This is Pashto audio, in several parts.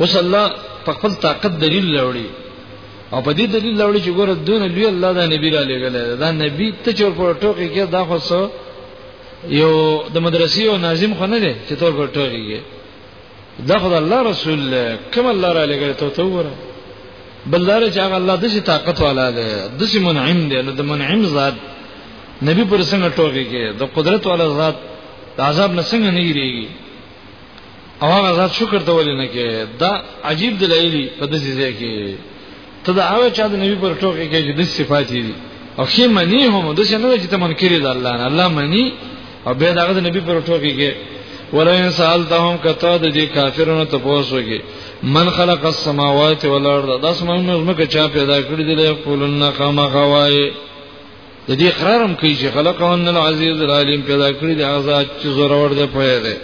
اوس الله په خپل طاقت دلیل لوري او په دې دلیل لوري چې ګوره دون لوی الله دا نبی را لېګل دا نبی ته چور پر ټوکی کې دا خو سو یو د مدرسې او ناظم خو نه دی چې تور پر ټوکی کې دا خو الله رسول کوم الله را لېګل ته ته وره بلدار چې هغه الله د شي طاقت والا دی د شي منعم دی نو د منعم ذات نبی پر څنګه ټوکی کې د قدرت والا ذات د عذاب نه څنګه نه یریږي او هغه ذات شکر ته ولې نه کې دا عجیب دلایلی په دې ځای کې ته دا هغه چا د نبی پر ټوکې کې چې د صفات دي او خې منی هم د څه نه چې ته منکر دي الله نه الله منی او به دا د نبی پر ټوکې کې ولئن سالتهم کته د دې کافرونو ته پوښوږي من خلق السماوات والارض دا سمونه زمکه چا پیدا کړی دی له قولن خامخوای د دې اقرار هم کوي چې خلقهن العزیز العلیم پیدا کړی د آزاد چې زور ور ده پوهه ده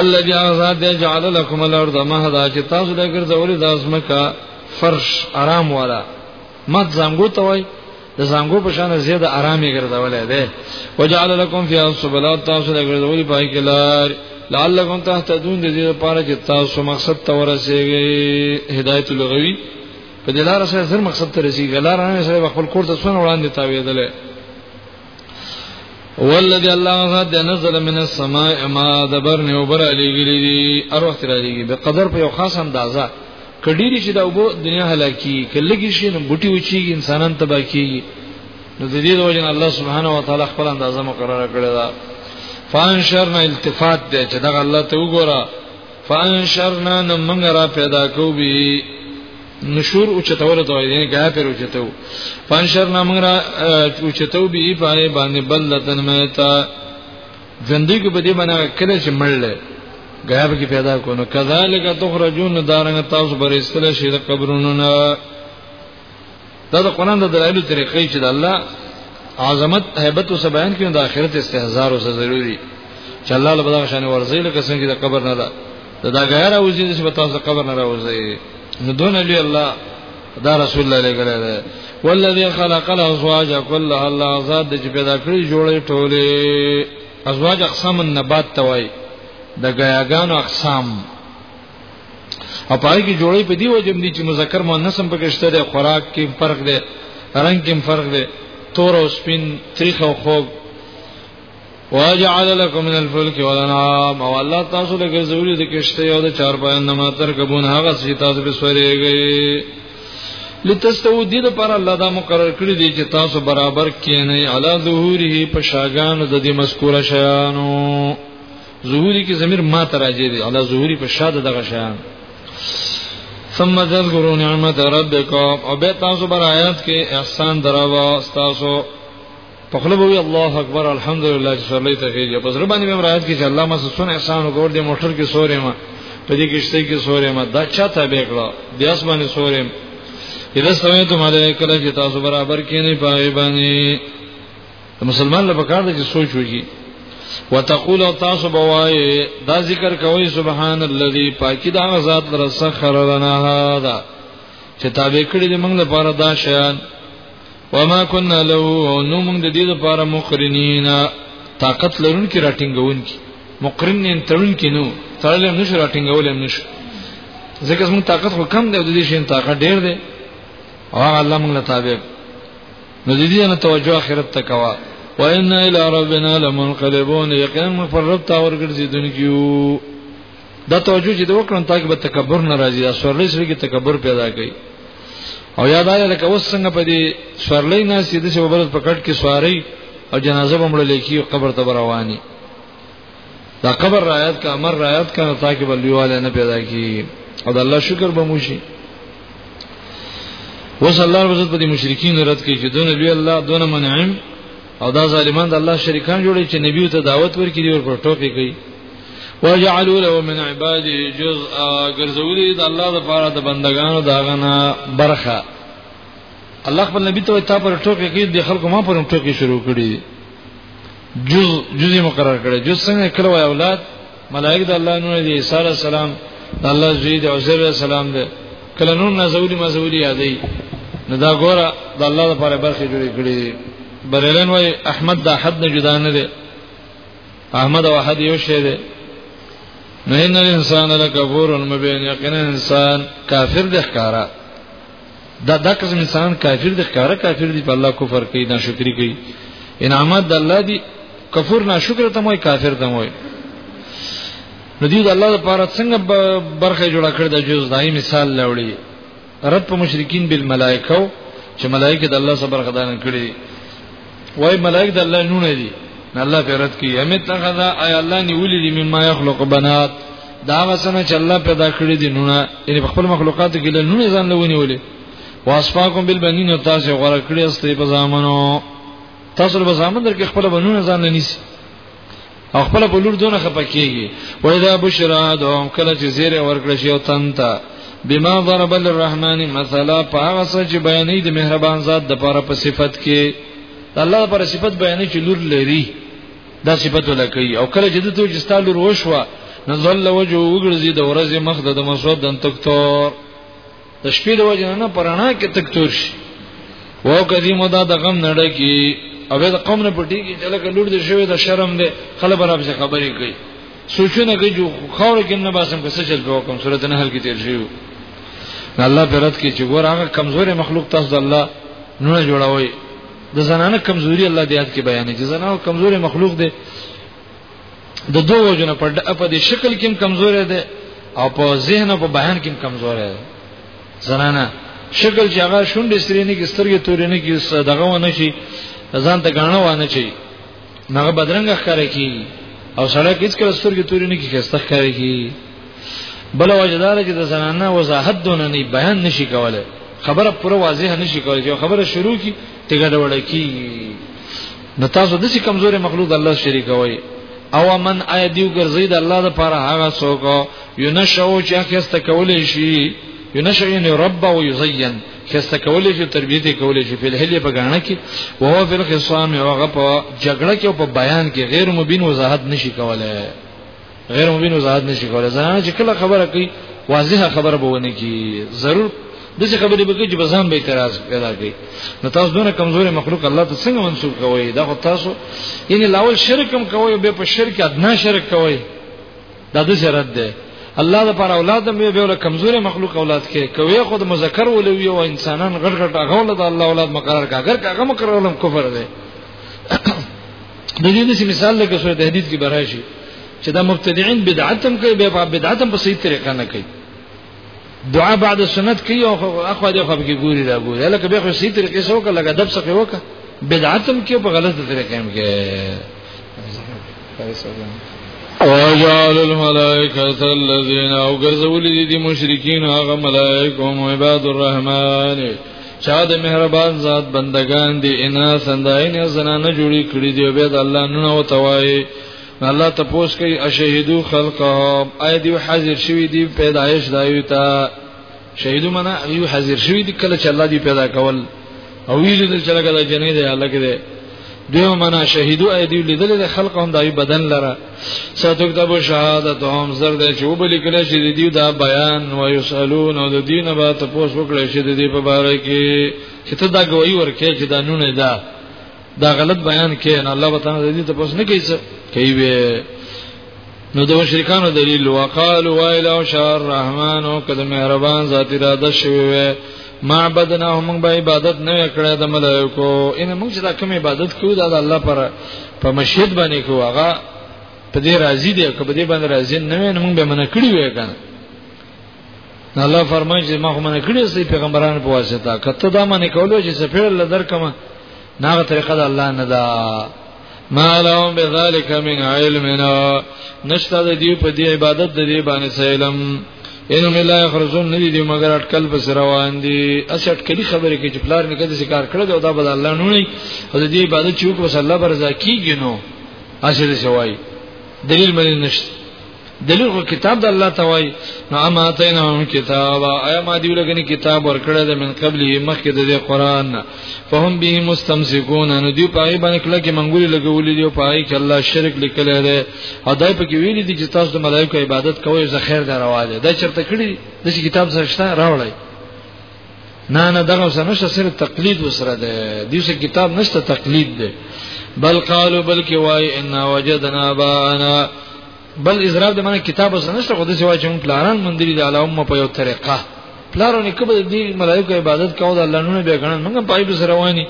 الذي آزاد جعل لكم الارض مهدا چې تاسو د ګرځولې د ازمکا فرش آرام والا مد زنګو ته وای د زنګو په شان زیاده آرامي ګرځولې ده وجعل لكم فيها سبلا تاسو د ګرځولې پای کې لار لعلکم تهتدون د دې لپاره چې تاسو مقصد ته ورسیږئ هدایت لغوي په دې لار سره زر مقصد ته رسیږي لار نه سره خپل کور ته څونه وړاندې تاویدل والذي الله غد نزل من السماء ما دبر نه وبر علیګری دی ار وخت را دیږي به قدر په یو خاص اندازا کډیری چې دا وبو دنیا هلاکی کلهږي شي نو بوټي وچیږي انسانان تبا کیږي نو د دې وجه الله سبحانه و تعالی خپل اندازه مقرره کړی دا فانشرنا التفات دی چې دا الله ته وګوره فانشرنا نمنګ را پیدا کو به نشور او چتول ته یعنی ګه پر اوچتو فانشرنا موږ را اوچتو به پای باندې بلتن متا ژوندۍ کې بده بنا کله چې مړل غیب کې پیدا کو نو کذالک تخرجون دارنګ تاسو برېستل شي د قبرونو نه دا د قران د دلایلو طریقې چې د الله عظمت hebat او بیان کړي د آخرت استهزار او ضروري چې الله له بدغه شان ورزي لکه څنګه د قبر نه ده دا دا غیر او زیند چې تاسو قبر نه راوځي نو دون علی الله دا رسول الله علیه وسلم والذي خلق الازواج كلها الله ذات چې پیدا کړی جوړې ټولې ازواج اقسام النبات توای د غیاګانو اقسام او پای کې جوړې په دی وجه دي چې مذکر مؤنث هم پکې شته د خوراک کې فرق دی رنگ کې فرق دی تور او سپین تریخ او خوږ واجعل لكم من الفلك والانعام او الله تاسو له ګرځولې د کشته یو د چار پایان نه ماتر کبون هغه چې تاسو به سوريږي لتستو دې د پر الله دا مقرر کړی دی چې تاسو برابر کینې علا ظهوره په شاګانو د دې مذکوره شیانو ظهوري کې ضمیر ما تراجه دي علا ظهوري په شاده دغه شان ثم تذكروا نعمت ربكم او به تاسو بر آیات کې احسان دراوا تاسو په خپل وی الله اکبر الحمدلله چې صلی ته کېږي په زړه باندې مې راځي چې الله ما سونه احسان وکړ دې موټر کې سورې ما په دې کېشته کې سورې ما دا چا ته به کړه دې اس باندې سورې اذا سمعتم علیک کله چې تاسو برابر کینې پای باندې د مسلمان لپاره کار دی چې سوچ وکړي وتقول تاسو بوای دا ذکر کوي سبحان الذي پاکي دا ذات لر سخر لنا هذا چې تابع کړی د موږ لپاره دا شیان وما كنا له نو موږ د دې لپاره مقرنین طاقت لرونکي راټینګون کی مقرنین تړون کی نو تړلم نشو راټینګول هم نشو ځکه موږ طاقت خو کم دی او د دې شین طاقت ډیر دی او هغه الله موږ له تابع نو د دې نه توجه آخرت ته کوا وان الى ربنا لمنقلبون یقین موږ پر رب تا ورګرځیدونکو دا توجه چې د وکړم تاکي به تکبر نه راځي دا سورلې سره کې تکبر پیدا کوي او یاد آیا لکه اوس څنګه په دې سورلې نه سیده چې وبرز پکړ کې سواری او جنازه بمړل کی قبر ته رواني دا قبر رعایت کا امر رعایت کا تاکي بلویواله نه پیدا کی او د الله شکر به موشي وس الله رب عزت په دې مشرکین رد کوي چې دون لوی الله دون منعم او دا ظالمان د الله شریکان جوړي چې نبی ته دعوت ورکړي دی ورپر ټوکی کوي وجعلوا له من عباده جزءا ګرځولي د الله د پاره د بندگانو داغه نه برخه الله خپل نبی ته تا پر ټوکی کوي د خلکو ما پر ټوکی شروع کړي جز جز مقرر کړي جز څنګه کړو اولاد ملائک د الله نور دي عیسی علی السلام د الله زوی د عزیر علی السلام دی کله نور نزولی مزولی یادې نو دا ګوره د الله لپاره برخه جوړې کړې بریلن وای احمد د حد نه جدا نه دی احمد او احد یو شی دی نه ان الانسان لکفور مبین یقینا انسان کافر د ښکارا دا دا قسم انسان کافر دي ښکارا کافر دي په الله کفر کوي ناشکری کوي انعامات د الله دي کفر ناشکر ته موي کافر ته موي نو دی د الله لپاره څنګه برخه جوړ کړ د جز دای مثال لوړي رد په مشرکین بالملائکه چې ملائکه د الله سره برخه دان کړي وای ملائک د الله نونه دي نه الله پیرت کی هم اتخذ ای الله نیولی دی مما یخلق بنات دا وسنه چې الله پیدا کړی دي نونه یعنی په خپل مخلوقات کې له نونه ځان لونی ولې واسفاکم بالبنین تاسو غره کړی استې په زامنو تاسو په زامن در کې خپل بنونه ځان لنیس او خپل په لور دونه خپکیږي وای دا بشرا دوم کله چې زیره ورکړ شي او تنتا بما ضرب للرحمن مثلا پاغه سچ بیانې د مهربان ذات د پاره په صفت کې الله پر صفت بیانې چې لور لري دا صفت ولکې او کله چې د تو جستا لور وشوه نزل وجه وګرځي د ورځې مخ د مسعود دن تکتور د شپې د وجه نه پرانا کې تک تور شي وو کدی مو دا د غم نړۍ کې او د قوم نه پټي کې چې لکه لور دې شوی د شرم دې خلک برابر څه خبرې کوي سوچونه کوي جو خور کې نه باسم که څه چل په کوم صورت نه حل کې تیر شي الله پرد کې چې ګور هغه کمزوري مخلوق تاسو د الله نور جوړوي د زنانه کمزوري الله دې یاد کې بیانې چې زنانه کمزوري مخلوق دې د دوه وجنه په په دې شکل کې کمزورې ده او په ذهن او په بیان کې کمزورې ده زنانه شکل چې هغه شونډې سری نه کې سترګې تورې نه کې دغه ونه شي ځان ته غاڼه وانه شي هغه بدرنګ ښکار کی او سړی هیڅ کله سترګې تورې نه کې خسته ښکار کی بل وجدار چې د زنانه وضاحت دونه نه بیان نشي کوله خبره پوره واضح نشي کوله چې خبره شروع کی تګړه وړه کی نو تاسو د څه کمزوري مخلوق الله شریک وای او من آیا دیو ګرځي د الله لپاره هغه څوک یو نشو چې اخیسته کولې شي یو نشو یې یعنی رب او یزین خسته کولې شي تربیت کولې شي په هلې په غاڼه کې او هو په خصام او هغه په جګړه کې او په بیان کې غیر مبین وضاحت نشي کولای غیر مبین وضاحت نشي کولای زنانه چې کله خبره کوي واضحه خبره به ونه کی ضرور دغه خبرې به کوي چې بزان به اعتراض پیدا کوي نو تاسو دونه کمزوري مخلوق الله ته څنګه منسوب کوي دا خو تاسو یعنی لاول شرک هم کوي به په شرک ادنا شرک کوي دا د شرط ده الله د پر اولاد مې به له کمزوري مخلوق اولاد کې کوي خود مذکر ولوي او انسانان غړ غړ هغه له الله اولاد مقرر کا اگر هغه مقرر ولم کفر ده د دې د مثال لکه سورۃ حدید کې براشي چې دا مبتدعين بدعتم کوي به بدعتم په صحیح طریقه نه کوي دعا بعد سنت کوي او اخو دې خو به ګوري دا ګوري لکه به خو صحیح طریقې سره وکړه لکه دب څخه وکړه بدعتم کې په غلط طریقې هم کې وجعل الملائکه الذين او ګرځولې دي مشرکین هغه ملائکه او عباد الرحمن چا د مهربان ذات بندگان دي ان سنداین زنانه جوړی کړی دی به د الله نن او توای الله تپوس کوي اشهدو خلقهم اي دی حاضر شوی دی پیدایش دایو تا شهیدو منا یو حاضر شوی دی کله چې الله دی پیدا کول او ویل د چلګه د جنې دی الله کې دیو منا شهیدو ای دیو لیدل د خلق هم دای بدن لره ستکتب شهادت هم زر د چې وبل کله چې د دیو دا بیان و یسالون او د دینه به تاسو وکړئ چې د دې په باره کې چې ته دا گواہی ورکې چې دا نونه ده دا غلط بیان کین الله وتعالى دې ته پوس نه کوي څه کوي نو د مشرکانو دلیل وقالو وایلا شار الرحمن او کده مهربان ذات اراده شوی وي معبدنا هم به عبادت نه کړه د ملائکو ان موږ چې دا کوم عبادت کوو دا د الله پر په مشهد باندې کوو هغه په دې راضي دی که په دې باندې راضي نه وي موږ به منع کړی وي کنه الله فرمایي چې ما خو منع کړی سي پیغمبرانو په واسطه کته دا منع کولو چې سفیر لدر کما ناغه طریقه د الله نه دا ما لهم بذلك من علمنا نشته د دې په دې عبادت د دې باندې سلام انهم لا يخرجون ندي دي مگر اٹکل بس روان دي اس اٹکلی خبره کې چې پلار نه کده ذکر کړل او دا بل الله نه نه او دې عبادت چې وکړو صلی الله برزا کیږي نو اصل شوی دلیل مې نشته دلیل خو کتاب د الله ته وای نو اما تینهم کتاب ایا ما دی ولګنی کتاب ورکړه د من قبل مخکې د قرآن فهم به مستمسکون نو دی پای باندې کله کې منګولې لګولې دی پای کې الله شرک لیکل دی هداي په کې ویلي دي چې تاسو د ملایکو عبادت کوئ زه خیر دروازه دا چرته کړی د کتاب سره شته راوړی نه نه دغه سره نشته صرف تقلید وسره ده دیوسه کتاب نشته تقلید ده بل قالو بلکی وای ان وجدنا بانا بل اضراب ده معنی کتاب سره نشته خو د سوا چې مون پلاران مندري د علاوه په یو طریقه پلارو نه کبه دې ملایکو عبادت کاوه د الله نونه به غنن موږ پای به سره وانی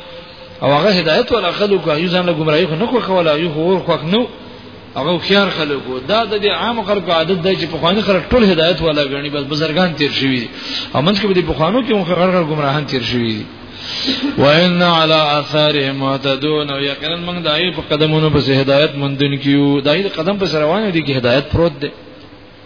او هغه هدایت ولا خلق یو ځان له گمراهی خو نه خو کولا یو خو خو نو هغه خيار خلکو دا د عام خلکو عادت دی چې په خواني خلک ټول هدایت ولا غني بس بزرګان تیر شوی دي امنځ کې به په خوانو کې مخ غرغر گمراهان تیر شوی دي وان على اثارهم مهتدون او یقینا موږ دای په قدمونو په هدایت مندون کیو دای قدم په روان دي کې هدایت پروت دی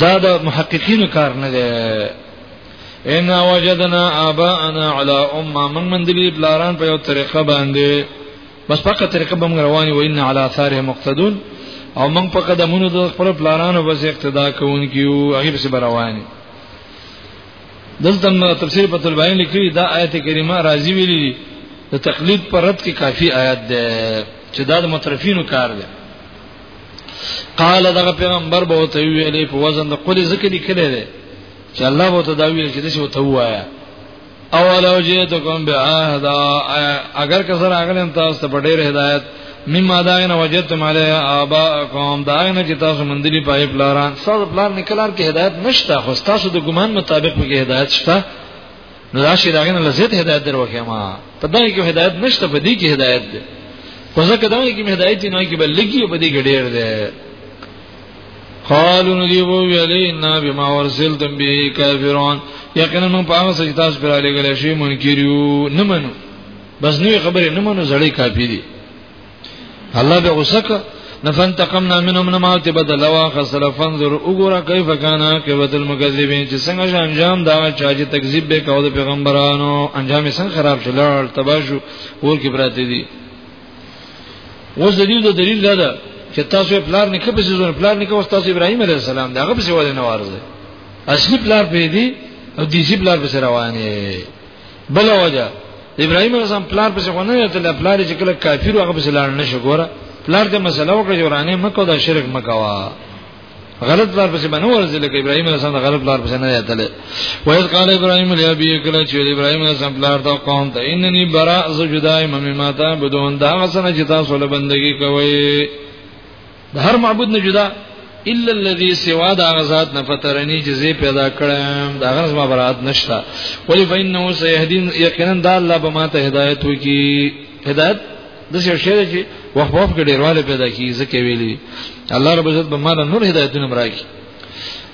دا د محققینو کار نه دی ان وجدنا اباءنا على امه من من دلی بلاران په یو طریقه باندې بس پکه طریقه بم رواني و ان على اثاره مقتدون او من په قدمونو د خپل بلارانو بس اقتدا کوونکیو هغه به رواني دلته تفسیر په طلبین لیکلی دا آیت کریمه راضی ویلی د تقلید پر رد کې کافی آیات ده چې دا د مترفینو کار ده قال دغه پیغمبر به ته ویلې په وزن د قول ذکر لیکلې ده چې الله به ته دا ویل چې دشي وته وایا او لو جئتکم بعهد اگر که سره اغلم تاسو ته ډېر هدایت مما داین وجدتم علی آباءکم داین چې تاسو مندلی پای پلاران ساز پلان نکلار کې هدایت نشته خو تاسو د ګمان مطابق به هدایت شته نو دا شی داغه نه لزیت هدایت در وکه ما په دغه کې هدایت نشته په دې کې هدایت ده په ځکه دا کې هدایت نه کې بل لګي په دې کې ډیر ده قالو ندی وو ویلی ان بما ورسلتم به کافرون یقینا من په هغه څه چې تاسو پر علی غلې شی منکریو نه منو بس نوې خبره نه منو زړې کافی دي الله به غسک نفنتقمنا منهم نما ته بدل واخسر فانظر وګوره کیف کان عاقبت المکذبین چې څنګه چې انجام دا چا چې تکذیب به کاوه پیغمبرانو انجام یې څنګه خراب شو لړ تباشو ور کې پراته دي اوس دلیل د دلیل دا ده چې تاسو پلار نه کپسې زونه پلار نه کوس تاسو ابراهیم علیه السلام دا هغه په سیواله نه وارزه اصلي پلار په دې او دیسی پلار په روانه بل وجه ابراهيم عليه السلام پلار پسې خو نه ته پلار چې کله کافر هغه پسې لاړ نه شو ګوره پلار ته مسله وکړه جورانه مکو دا شرک مکوا غلط پلار پسې باندې ورزل کې ابراهيم عليه السلام غلط پلار پسې نه یاتل وایي قال ابراهيم عليه بي کله چې ابراهيم عليه السلام پلار ته قوم ته انني براء زجدای مما تعبدون دا غسنه چې تاسو له بندگی کوي د هر معبود نه جدا الا الذي سوا دا غزاد نه فترنی جزې پیدا کړم دا غرض ما برات نشتا ولی فإنه سيهدين یقینا دا الله به ما ته هدایت وکي هدایت د څه شی چې وخت وخت کې ډیرواله پیدا کی زکه ویلي الله رب عزت به ما نور هدایتونه مراکي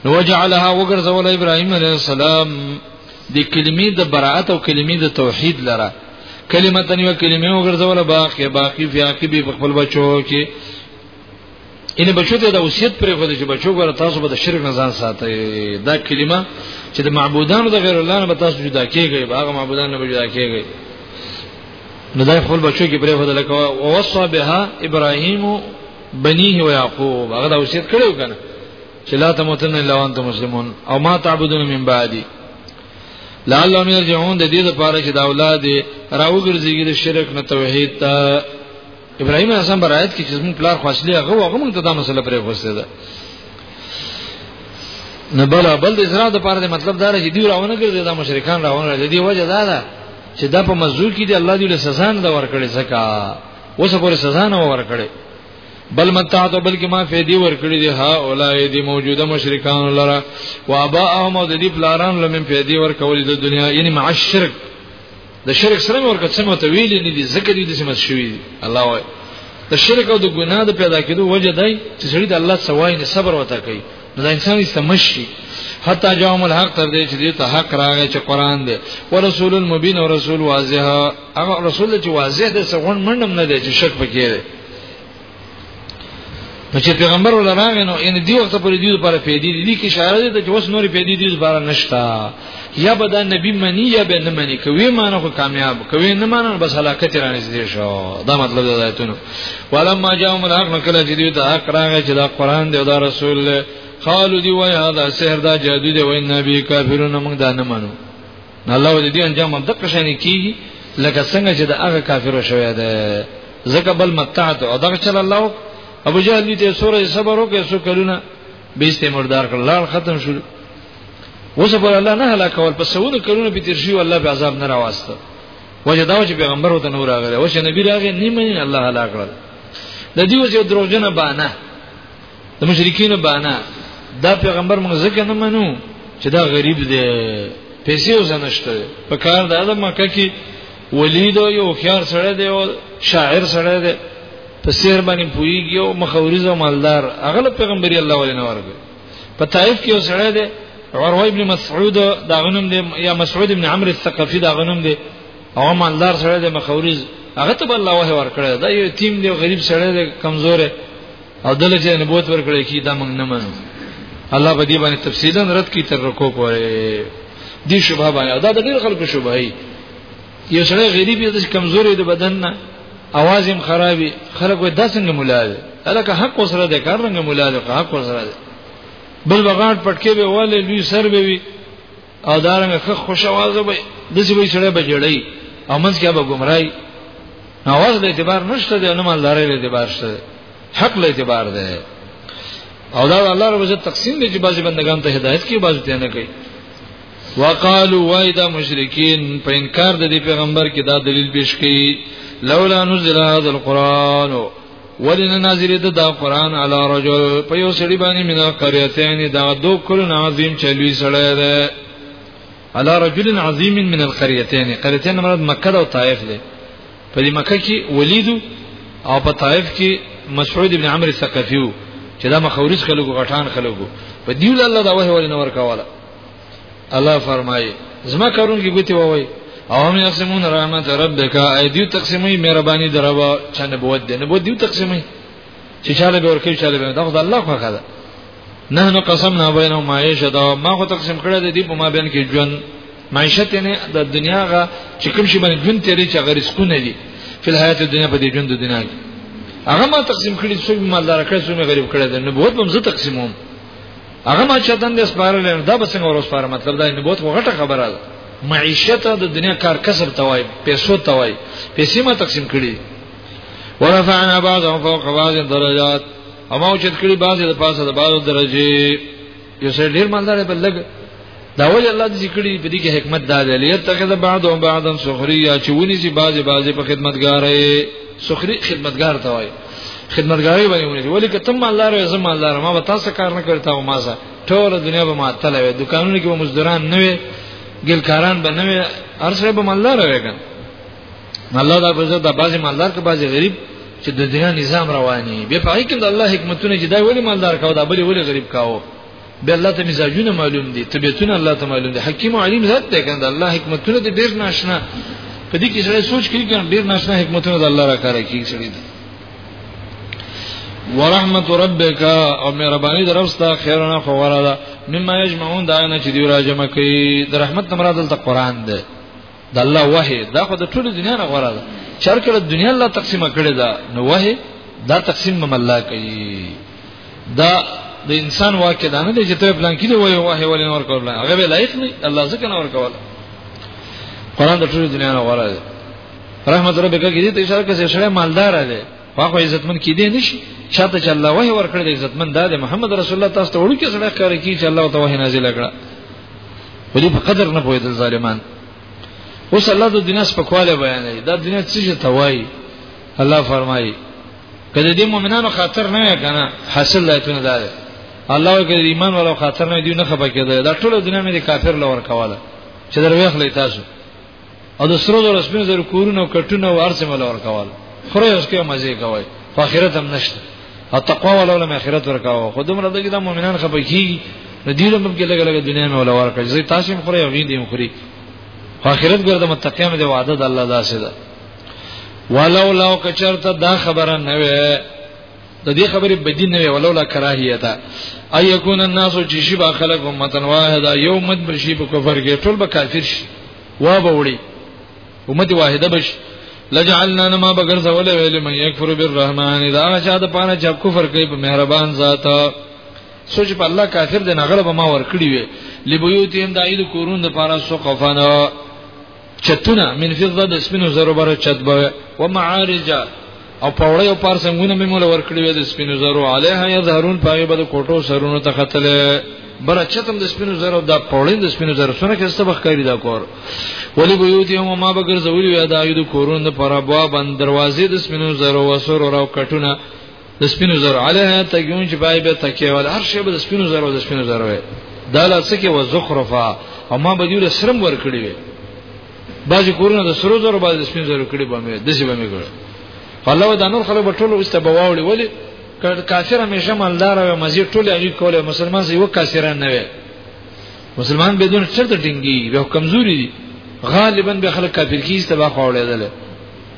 نو وجعلها وګرځول ابراهيم عليه السلام د کلمې د براءت او کلمې د توحید لره کلمه تن یو کلمه وګرځول باقی باقی فی عاقب په خپل بچو کې ان بچو ته د وصیت پرې خو د بچو ګره تاسو به د شرک نه ځان ساتئ دا کلمه چې د معبودانو د غیر الله نه به تاسو جدا کیږئ هغه معبودان نه به جدا کیږئ نو دا خپل بچو کې پرې خو د لکه وصى بها ابراهیم بنيه ويعقوب هغه د وصیت کړو کنه چې لا تموتن الا وانتم مسلمون او ما تعبدون من بعدي لعلهم يرجعون د دې لپاره چې دا اولاد راوګرځيږي د شرک نه توحید ته ابراهيم اعظم برایت کې چې زموږ پلار خوښلې هغه هغه موږ ته دا مسله پرې غوښته ده نه بل بل د اسراء د پاره د مطلب دا چې دی راونه ګرځي دا مشرکان راونه د دې وجه دا ده چې دا په مزو کې دی الله دې له سزا نه ور کړی ځکه اوس پورې سزا نه ور کړی بل متاع ته بلکې ما فیدی ورکړي دي ها اولای دي موجوده مشرکان لره و اباهم او د دې پلاران لمن فیدی ورکول د دنیا یعنی مع الشرک د شرک سره ورکړ څه مت ویل نه دي ذکر دي چې مت شوی الله وای د شرک او د ګناه د پیدا کېدو وجه دی چې سړی د الله سوای نه صبر وتا کوي نو دا انسان استمشي حتی جاءهم الحق تر دې چې دې ته حق راغی چې قران دی ورسول المبین او رسول واضحه هغه رسول چې واضح ده څنګه منډم نه دی چې شک پکې دی نو چې پیغمبر ولا راغی نو ان دی وخت پر دې لپاره پیدې دي لیکي اشاره ده چې وس نور پیدې دي لپاره نشتا یا به دا نبی منی یا به نه منی کوي مانو خو کامیاب کوي نه مانو بس هلاکت رانه دي شو دا مطلب ده آیتونو ولما جاءهم الحق نو کله چې دوی ته حق راغی چې دا قران دی او دا رسول دی قالو دی وای دا سحر دا جادو دی وای نبی کافرون موږ دا نه منو نه الله دې دې انجام د قشنې کیږي لکه څنګه چې د هغه کافرو شوی ده زکه بل متع ته او دغه چل الله ابو جهل دې سورې صبر وکړي سو کلونه به است مردار کړ لار ختم شو وسه پر الله نه هلاک ول په سونو کلونه به تیر شي والله به عذاب نه راوسته وجه دا چې پیغمبر وته نور راغله او چې نبی راغی نیمه الله هلاک کړ د دې وجه دروژنه بانه د مشرکین بانا دا پیغمبر موږ ځکه نه منو چې دا غریب دی پیسې وزنشته په کار دا د مکه کې ولید یو خيار سره دی او شاعر سره دی په سیر باندې پویږي او مخاورز او مالدار اغلب پیغمبري الله ولې نه ورغی په طائف کې وسره دی عروه ابن مسعود دا غنم دی یا مسعود ابن عمرو الثقفي دا غنم دی او مالدار سره دی مخاورز هغه ته الله وه ورکړه دا یو تیم دی غریب سره دی کمزور دی او دله چې نبوت ورکړي کی دا موږ نه منو الله په دې باندې تفصیلا رد کی تر رکو پورې دي شوبه باندې دا د ډیر خلکو شوبه هي یو سره غریب یو کمزوري د بدن نه اواز هم خرابي خلکو د څنګه مولا دي الکه حق وسره د کار رنګ مولا دي حق وسره دي بل بغاټ پټکي به والي لوی سر به وي او دارنګه خخ خوشوازه به د څه وی سره بجړی او منځ کې به گمراهي نواز له اعتبار نشته دی نو مالداري له اعتبار شته حق له اعتبار ده او دا الله رب عزت تقسیم دی چې بعضی بندگان ته هدایت کوي بعضی ته نه کوي وقالو وای دا مشرکین په انکار د دې پیغمبر کې دا دلیل پیش کړي لولا نزل هذا القران ولن نازل د دا قران علی رجل په یو سړي باندې من قريتين دا دو کل عظیم چلوي سړی دی علی رجل عظیم من القريتين قريتين مراد مکه او طائف دی په دې مکه کې ولید او په طائف کې مسعود ابن عمرو ثقفي چې دا مخورج خلکو غټان خلکو په دیول الله دا وه ولنه ورکواله الله فرمایي زما کارونکي ګوتې ووي او هم یقسمون رحمت ربک ای دیو تقسیمي مهرباني دروا چا نبوت دی نبوت دیو تقسیمي چې چاله به ورکه چاله به دا خدای الله خو خاله نه نو قسم نه بینه معیشه دا ما خو تقسیم کړی دی دی په ما بین کې ژوند معیشت نه د دنیا غا چې کوم شي باندې ژوند تیری چې غیر سکونه دي په حیات دنیا په دې ژوند د دنیا کې هغه ما تقسیم کړی څو مالدار کړی څو غریب کړی دی نبوت هم زه تقسیموم هغه ما چې دند سپارل دا به څنګه ورسپاره مطلب دا نه بوت غټه خبره ده معیشت د دنیا کار کسب توای پیسو توای پیسې ما تقسیم کړي ورفعنا بعضهم فوق بعض درجات او ما اوچت کړي بعضې د پاسه د بعضو درجې یو سړی ډیر مالدار بل لګ دا ول الله دې کړی په دې کې حکمت دا دی لې تخذ بعض او بعضا سخریا چې ونی سي بعض بعض په خدمتګارې سخری خدمتګار ته وای خدمتګارې باندې ونی ولې که تم الله رې زم الله ما به تاسو کار نه کړتا او ما زه ټول دنیا به ما تل وي دکانونو کې به مزدوران نه وي ګلکاران به نه وي ارسره به الله رې وګن الله دا په زړه د بعض مالدار کې بعض غریب چې د دنیا نظام رواني به په حکم د الله حکمتونه چې دا ولې مالدار کاو دا بلې ولې غریب کاو به الله ته مزاجونه معلوم دي طبيعتونه الله ته معلوم دي حکیم او علیم ذات دی کنده الله حکمتونه دې ډیر ناشنا په دې کې سره سوچ کوي کنه ډیر ناشنا حکمتونه د الله را کار کوي سړي دي ورحمت ربک او مهرباني در رستا خیرونه فورا ده مما یجمعون دا نه چې دی راجمه کوي د رحمت مراد د قران ده د الله وحی دا خو د ټول دنیا نه غوړه ده چر کړه دنیا الله تقسیمه کړې ده نو وحی دا تقسیم مم الله کوي دا د انسان واقع ده نه چې ته پلان کې دی وای وحی ولې نور کول هغه به لایق نه الله ځکه نور کول قران د ټول دنیا نه غوړه ده رحمت ربک کې دې ته اشاره کوي چې مالدار دی واخو عزتمن کې دې نشي شاته چې الله وحی ورکړي عزتمن دا د محمد رسول الله تاسو ته وړو کې سره کار کوي چې الله تعالی نازل کړه په دې په قدر نه پوهېدل ظالمان اوس الله د دنیا سپکواله بیانوي دا دنیا څه چې توای الله فرمایي کله دې مؤمنانو خاطر نه کنه حاصل لایتونه دار الله کله ایمان ولو خاطر نه دی نه خپه کېدل دا ټول دنیا مې کافر لور کواله چې دروېخ لې تاسو او د سرو زرو سپین زرو کورونه او کټونه او ارسم ولا ورکول خره اوس کې مزه کوي په آخرت هم نشته او تقوا ولا ولم آخرت ورکاو خو دومره دغه د مؤمنان خپه کیږي نو دې لم کې لګ لګ دنیا مې ولا ورکړي زي تاسو هم خره او غین دې مخري آخرت ګر د متقین دی وعده د الله داسې ده ولو لو کچرته دا خبره نه وي د دې خبرې بدی نه وی ولولا کراهیته اي يكون الناس چې شي با خلق امتن واحده یو مت بشي په کفر کې ټول به کافر شي وا به وړي امت واحده بشي لجعلنا نما بغیر زول ویل من یکفر بالرحمن دا چا د پانه چې کفر کوي په مهربان ذات سوچ په الله کافر دی نه غلب ما ور کړی وي لبیوتین دایې د کورون د پاره سقفنا چتونه من فضه د سپینو زرو بر چت به و معارج او پوړې او پار څنګهونه مې مولا ورکړي وې د سپینو زرو علیه یظهرون پاګه به کوټو سرونو ته قتل بر چتم د سپینو زرو د پوړې د سپینو زرو سره کې سبق کوي دا کور ولی بیوتی هم ما بغیر زولي وې دا یو کورونه پر ابواب دروازې د سپینو زرو وسور او کټونه د سپینو زر علیه تکیون چې پای به تکیه ول هر شی به د سپینو زر او د سپینو زر وي دا لاسه کې و زخرفا او ما به دې له سرم ور کړی وي بعضی کورونه د سرو زر بعضی سپینو زر کړی به مې دسی به مې کړ الله دا نور خلک ټول واستې بواولي ولی کافر همیشه مالدار او مزي ټول هغه کوله مسلمان زیو کافران نه وي مسلمان بدون چرته ټینګي به کمزوري دي غالبا به خلک کافر کیږي تبا خوړېدل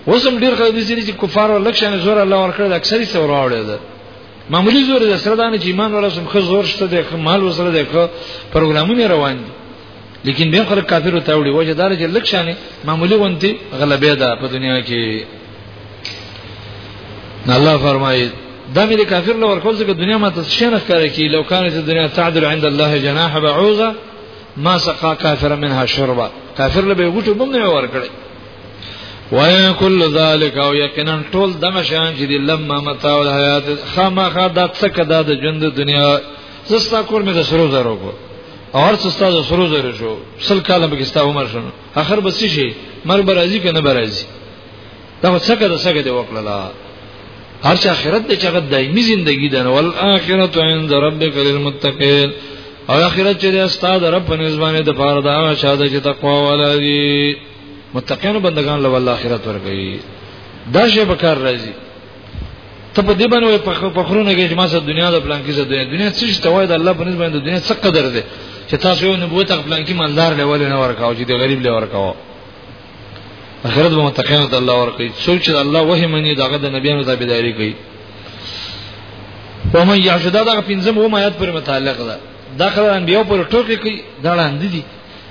اوس هم ډیر خلک دي چې کفار او لکشن زور الله ورکړ د اکثری سره راوړل ده معمولی زور د سره دانه چې ایمان ولا سم خو زور شته د مال وسره د پروګرامونه روان دي لیکن به خلک کافر او تاوړي وجه دار چې لکشن معمولی ونتي غلبه ده په دنیا کې الله فرمایي دا مې کافر لور کول چې دنیا ماته شنه ښکاري کې لو کانت الدنيا تعدل عند الله جناح بعوضه ما سقا کافر منها شربا کافر له به وټو بم نه ور کړی وای کل ذالک او یقینا ټول دغه شان چې دی لمما متاع الحیات خامخا د څخه د ژوند دنیا زستا کور مې د سرو زرو کو او هر څه ستاسو سرو زرو شو سل کاله به کستا عمر شنو اخر بس شي مر برازي کنه برازي دا څخه د څخه دی وکړه هر چې اخرت د چغه دایمي ژوندۍ ده ول اخرت عند ربک للمتقین او اخرت چې د استاد رب په نسبانه د پاره دا شاده چې تقوا ولري متقینو بندگان له الله اخرت ورګي دا شی به کار راځي ته په دې باندې په خرونه کې چې ما سره دنیا د پلان کې زه دنیا دنیا څه شته وای د الله په نسبت د دنیا څه قدر ده چې تاسو یو نبوت خپل کې مالدار لول نه ورکاو چې د غریب لور ورکاو اخرت به متقین ته الله ورکړي څوک چې الله وه مني دغه د نبیانو تابعداري کوي ومن یعشدا دغه پنځم و آیات پر متعلق ده داخله انبیو پر ټوکی کوي دا لاندې دي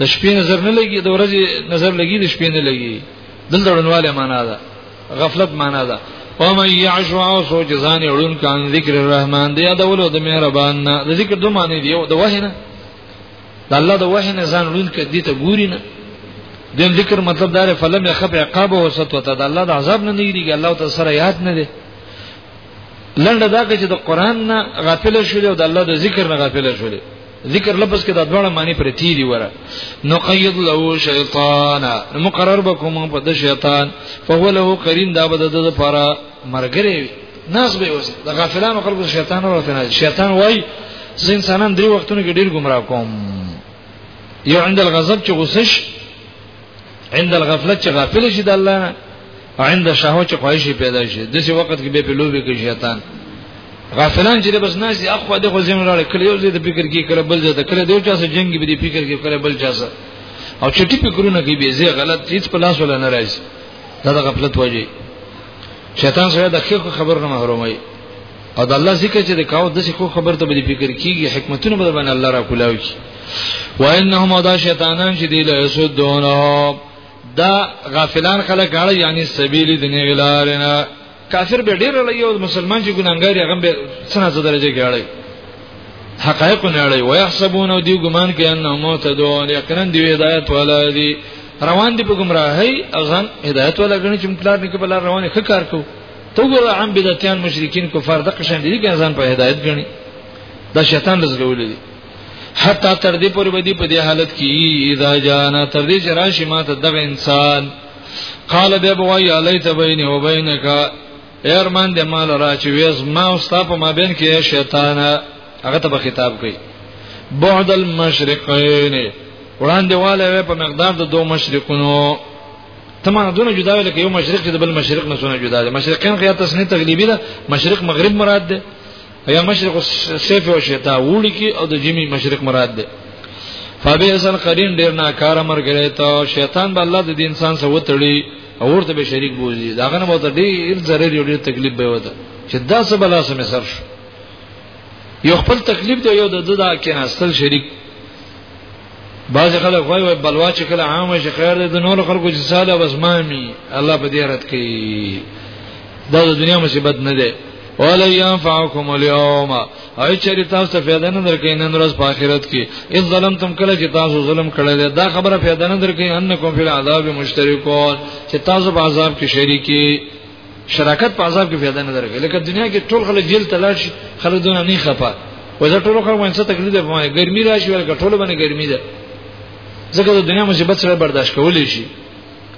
د شپې نظر نه لګي د ورځې نظر لګي د شپې نه لګي دلته ورنواله معنا ده غفلت معنا ده او مې يعش او سوچ ځان اړون کان ذکر الرحمن دی دا ولو د مهربان نه د ذکر دوه معنی دی د وحی نه د الله د وحی نه ځان اړون کدي ته ګوري نه د ذکر مطلب دار فلم يخف عقابه وسط وته د الله د عذاب نه نیریږي الله تعالی سره یاد نه دی لنډه دا چې د قران نه غافل شول او د الله د ذکر نه غافل شول ذکر لفظ کې دا ډول معنی پر تی دی وره نو قید له شیطان مقرر بکوم په د شیطان فهو له قرین دا بد د لپاره مرګره ناس به اوس د غافلانو خلکو شیطان ورته نه شیطان وای زه انسانان درې وختونو کې ډیر گمراه کوم یو عند الغضب چې غوسش عند الغفله چې غافل شي د الله نه او عند شهوه چې خواهش پیدا شي د څه وخت کې به په لوبي کې شیطان غافلان چې بس ناشي اخو د خو زم راړي کله یو ځای د فکر کې کله بل ځای د کله دیو چا سره جنگ به دي فکر کې کله بل چا سره او چټي فکرونه کې به زی غلط هیڅ په لاس ولا نه راځي دا د غفلت وجه شیطان سره د خیر خبر نه محرومای او د الله ذکر چې کاو د څه کو خبر ته به فکر کیږي حکمتونه به باندې الله را کولاوي وانهم ادا شیطانان چې دی له سودونه دا غافلان خلک اړه یعنی سبیل د نه ویلارنه کافر به ډیر لې یو مسلمان چې ګناګار یې غم به څنګه زده درجه کې اړي حقایق نه اړي ويحسبون او دی ګمان کوي انه موت دون یقینا دی هدایت ولا دی روان دی په گمراهی اغان هدایت ولا غني چې مطلب نه کې بل روان ښه کار کوي تو ګور عام بدعتيان مشرکین کفار دغه شان دي چې ځان په هدایت غني دا شیطان رزګولې دي حتی تر دې پورې بدی په دې حالت کې اذا جانا تر دې چې راشي ما ته دغه انسان قال به بوای الیت بیني و بینک ارمان دې مال را چې وېز ما او ستا په مابین کې شیطان هغه ته خطاب کوي بعد المشرقین وړاندې واله په مقدار د دوه مشرقونو تمانه دونه جدا وي لکه یو مشرق چې د بل مشرق نه سونه جدا دي مشرقین خو یا تسنی تغلیبی ده مشرق مغرب مراد ده یا مشرق سیف او شتا وړي کې او د جمی مشرق مراد ده فبئس القرین ډیر ناکار امر کړی ته شیطان به الله د دې انسان سره وتړي او ورته به شریک بوزي دا غنه مو ته ډیر ضرر یو ډیر تکلیف به وته چې دا څه بلا سم سر شو یو خپل تکلیف دی یو د ددا کې ناستل شریک بعض خلک وای وای بلوا چې کله عامه شي خیر دی د نور خلکو چې ساده بس مامي الله په دې رات کوي دا د دنیا مصیبت نه ده ولا ينفعكم اليوم اي چری تاسو ته فایده نه درکې نن ورځ په آخرت کې اذ ظلمتم کله چې تاسو ظلم کړل دا خبره فایده نه درکې انکم فی العذاب مشترکون چې تاسو په عذاب کې شریکي شراکت په عذاب کې فایده نه درکې لکه دنیا کې ټول خلک جیل تلاش شي خلک دونه نه خپه وځه ټول خلک باندې څه تکلیف ده باندې ګرمي راشي ولکه ټول باندې ګرمي ده ځکه د دنیا مصیبت سره برداشت کولای شي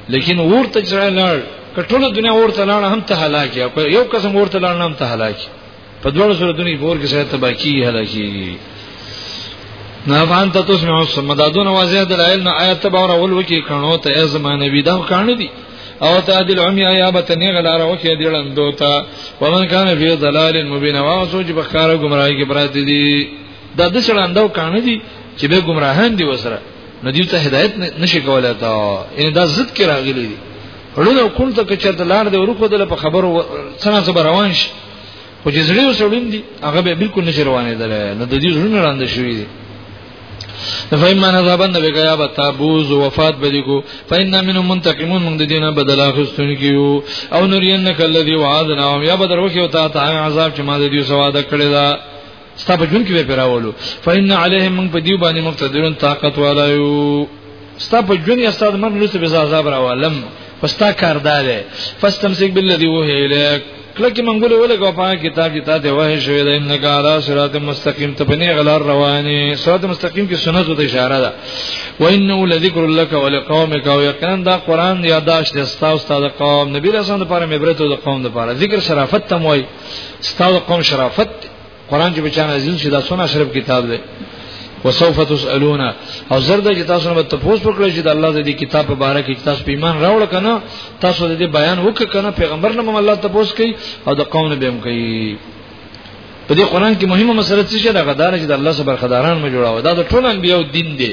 لیکن ورته چې لاړ کټول دنیا ورته لاړ هم ته هلاکه یو قسم ورته لاړ هم ته هلاکه په دوه صورتونو کې پور کې سره تباکی هلاکی نه افغان ته تسمع السمدادون واضح دلایل نه آیت به اور اول وکی کڼو ته ای زمانه بي دا کڼ دي او ته دل عمي یا بتنی غلار او کې دلن دوتا ومن کان فی ضلال مبین او سوچ بخاره گمراهی کې برات دي دا د شړاندو کڼ دي چې به گمراهان دي وسره نو دیو ته هدایت نشي کولای تا ان دا ضد کې راغلي دي ړونه کون ته که چرته لار دی ورکو دل په خبرو څنګه زبر روان شي خو چې زړه وسړون دي هغه به بالکل نشي روانې ده نو د دې زړه وړاندې شوې دي فإما نذهبن بك يا بتابوز وفات بدیکو فإنا منهم منتقمون من دینه بدل اخستون کیو او نرینک الذی وعدناهم یا بدر وکیو تا ته عذاب چې ما دې سواده کړی دا ستا په ژوند کې به پیراولو فإن علیهم من بدیو باندې مقتدرون طاقت والایو ستا په ژوند یا ستا د مرګ لوسه به عذاب راولم پستا کاردار دی فاستمسک بالذی وحی الیک کله کې منګول ولګو په کتاب کې تاسو وه شوې ده انک علی صراط مستقیم ته بنی غلار رواني صراط مستقیم کې سنت ته اشاره ده و انه لذکر لك ولقومك او یقینا دا قران یاداشت استاد استاد قوم نبی رسول الله لپاره مبرت او قوم لپاره ذکر شرافت تم وای ستاسو قوم شرافت قران چې بچان عزیز شي دا سونه شرف کتاب دی وسوف تسالون او زرد چې تاسو نه تفوس وکړئ چې د الله د دې کتاب په اړه کې تاسو په ایمان راوړ کنه تاسو د دې بیان وکړ کنه پیغمبر نه الله تفوس کوي او د قوم نه بهم کوي په دې قران کې مهمه مسله څه ده غدار چې د الله سره برخداران مو جوړاو دا د ټول انبیو دین دی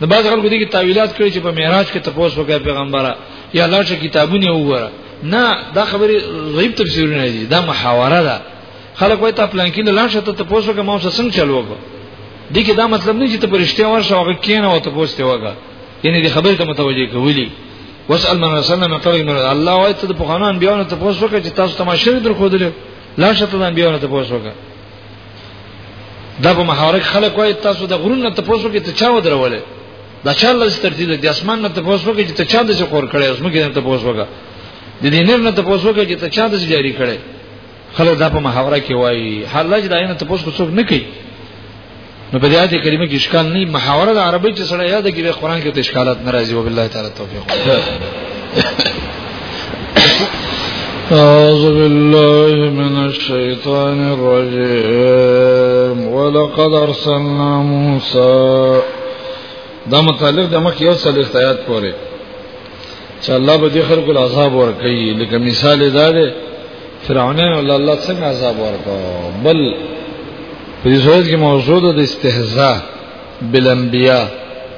د بعض خلکو دي تعویلات کړی چې په معراج کې تاسو وکړ پیغمبره یا الله چې کتابونه وګوره نه دا خبره غیب تفسیرونه دي دا محاوره ده خلک وایي ته پلان کې لاړ شته ته پوسو کوم اوس څنګه چلو وکړه دي کې دا مطلب نه چې ته پرشته ورشه هغه کینه او ته پوسته وکړه یعنی دې خبره ته متوجه کولی وسال من رسولنا من قبل من الله وایي ته په قانون بیان ته پوسو کې چې تاسو تماشې در خو دلې لاړ شته دا بیان ته پوسو کې دا په محاورک خلک وایي تاسو د غرونو ته پوسو کې ته چا ودرولې دا چا الله ترتیب د اسمان نه ته پوسو کې چې ته چا د څه خور کړې اوس موږ نه ته پوسو کې د دې نیم نه ته پوسو کې چې ته چا د څه جاری کړې خلک دا په محاوره کې وایي حالج دا نه ته پوسو څوک نه کوي نو په دې آیت کریمه کې اشکال نه محاوره د عربی چې سره یاد کې د قران کې ته اشکالات ناراضي وبالله تعالی توفیق أعوذ بالله من الشيطان الرجيم ولقد أرسلنا موسى دا متعلق د مخ یو څل اختیات پورې چې الله به د خلکو عذاب ورکړي لکه مثال دا دی فرعون الله الله څنګه عذاب ورکړ بل په دې صورت کې موضوع د استهزاء بالانبیاء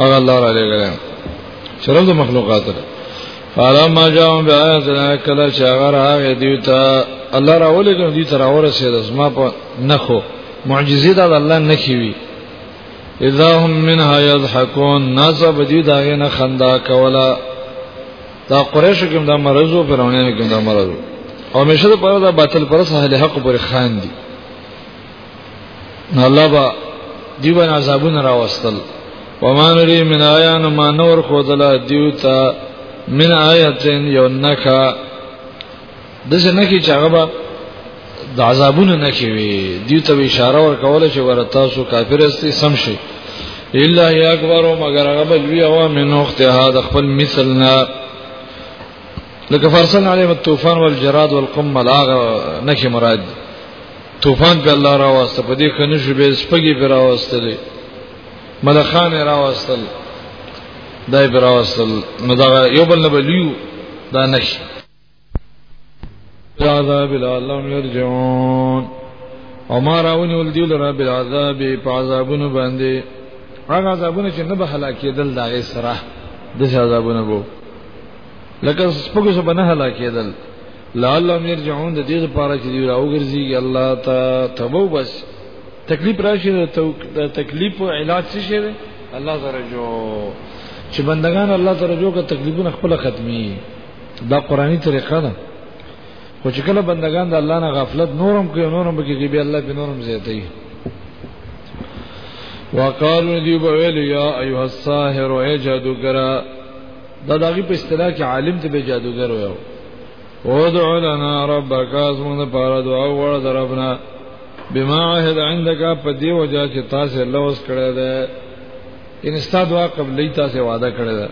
هغه الله را لګره چې رب د مخلوقات ده فلما جاءهم بآياتنا کله چې هغه راغی دوی ته الله را ولګم دوی ته راورسېد زما په نخو معجزې د الله نه کیوي اذا هم منها يضحكون ناس بدی داغه نه خندا کولا دا قریش کوم دا مرزو فرعونانو کوم دا مرزو او مشه په دا باطل پر سهل حق پر خان دي نو الله با دی باندې عذابونه راوستل ومان ری من آیان ما نور خودلا دیوتا من آیتن یو نکا دسه نکی چې هغه به د عذابونو نکی وي دیوتا به اشاره ور کوله چې ور تاسو کافر استي سم شي الا یکبر مگر هغه بل وی او من اختها د خپل مثلنا لکه فرسن علیهم الطوفان والجراد والقمل هغه نکی مراد دی طوفان په الله راوسته په دې کنه شو به سپګي پر راوستلې ملخان راوستل دای پر راوستل نو دا یو بل نه بلیو دا نش عذاب العالم يرجعون او ما راونی ول دی لرا بالعذاب په عذابونو باندې هغه عذابونه چې نه به هلاکېدل دا غي سره د عذابونه بو لکه سپګو سبنه هلاکېدل لعلهم يرجعون د دې لپاره چې دی راوګرځي الله ته تبو بس تکلیف راشي د تکلیف او علاج څه شي الله سره جو چې بندگان الله سره جو کا تکلیفونه خپل ختمي دا قرآنی طریقه ده خو چې کله بندگان د الله نه غفلت نورم کوي نورم بګي کې به الله به نورم زیاتوي وقالو دیو بویل یا ایها الساحر اے جادوګرا دا داغي په اصطلاح کې عالم ته به جادوګر وایو ودع لنا ربک اسمن پر دعا وړ دربنا بما عهد عندك په دی وجه چې تاسو الله اوس کړه ده ان ستا دعا قبلې تاسو وعده کړه ده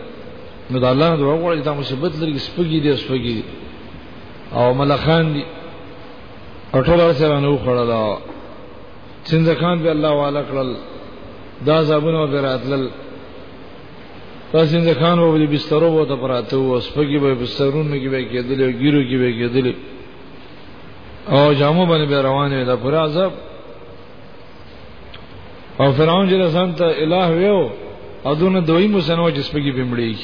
نو د الله دعا وړ چې تاسو مصیبت لري سپګي دي سپګي او ملخان دي اټول سره نو خړل دا څنګه خان به الله والا کړل دا زابونه به راتلل تاسو ځکه خان وو د بسترو وو ته پراته وو سپګي به بسترونو کې به کېدل او ګیرو کې به کېدل او جامو باندې به روانه ده پر عذاب او فرعون چې ځان ته الٰه ویو او دونه دوی مسنو چې سپګي بمړي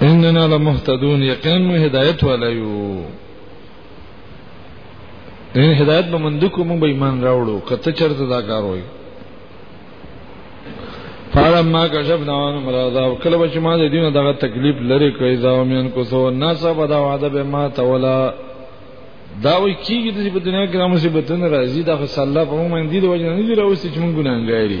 اننا لمهتدون یقین مو هدایت ولایو ان هدایت به مند کو موږ به ایمان راوړو کته چرته دا کار وای فلما کشفنا عنهم العذاب کله چې ما د دینه دغه تکلیف لري کوي دا ومن کو سو ناسا به دا وعده به ما تولا دا وی کیږي د په دنیا کې مصیبتونه راځي دا خو صلی الله په موږ باندې د وجه نه دي راوستي چې موږ ګناګاری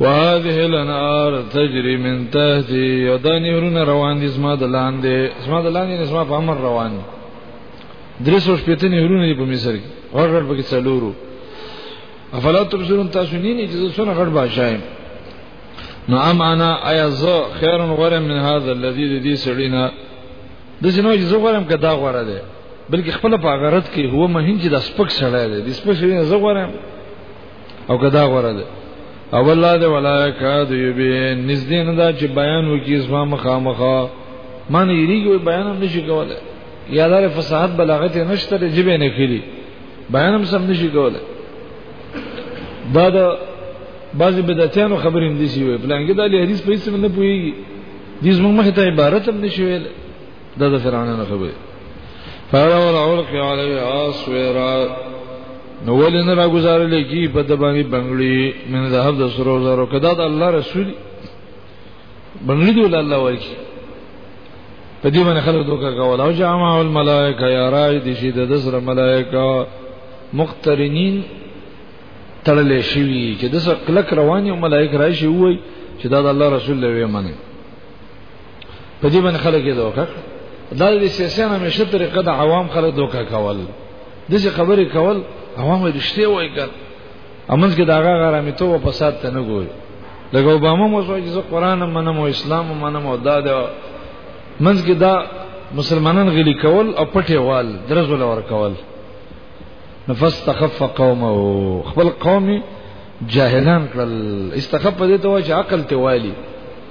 وهذه الانهار تجري من تحتي او دا نهرونه روان دي زما د لاندې زما د لاندې زما په امر روان دي درې سو شپېته نهرونه دي په مصر کې غړ غړ پکې څلورو افلا تبصرون تاسو نه نه چې څونه غړ باشای نو ام انا ایا زه خیر غره من هذا الذي دي سړینا د جنو چې زه غرم کدا غره ده بلکې خپل په غرت کې هو مهین چې د سپک سړی دی د سپک سړی زه غرم او کدا غره ده او الله دې ولا کاد یبی نږدې نه دا چې بیان وکي اسما مخامخه من یریږي بیان هم نشي کوله یا دار فصاحت بلاغت نشته دې جبه نه کړي بیان هم سم نشي کوله دا د بعضی بدعتانو خبرې هم دي شي وي بلانګه د حدیث په اسم نه پويږي دې زموږ مخ ته عبارت هم نشي ویل دا د فرعون نه خبره فراور اورق علی اسورا نو ولې نه راګزارل کی په د باندې بنگړي من ذهب د سرو زرو کدا د الله رسول بنگړي دی الله ورکی په دې باندې خلک دوکا کول او جامع الملائکه یا رای دي شي د سره ملائکه مقترنین تړلې شي چې د سره کلک رواني ملائکه راشي وای چې دا د الله رسول دی ومنه په دې باندې خلک یې دوکه دا د سیاسيانو مشه طریقه د عوام خلک دوکه کول دغه خبرې کول عوام رښتیا وایي کړ امنځ کې داغه غرامې ته او فساد ته نه ګوري لکه اوباما مو سوچ چې قرآن منم او اسلام منم او دا د منځ کې دا مسلمانان غلي کول او پټي وال درزول ور کول نفس تخف قومه خپل قومي جاهلان کړل استخف دې ته وجه عقل ته والی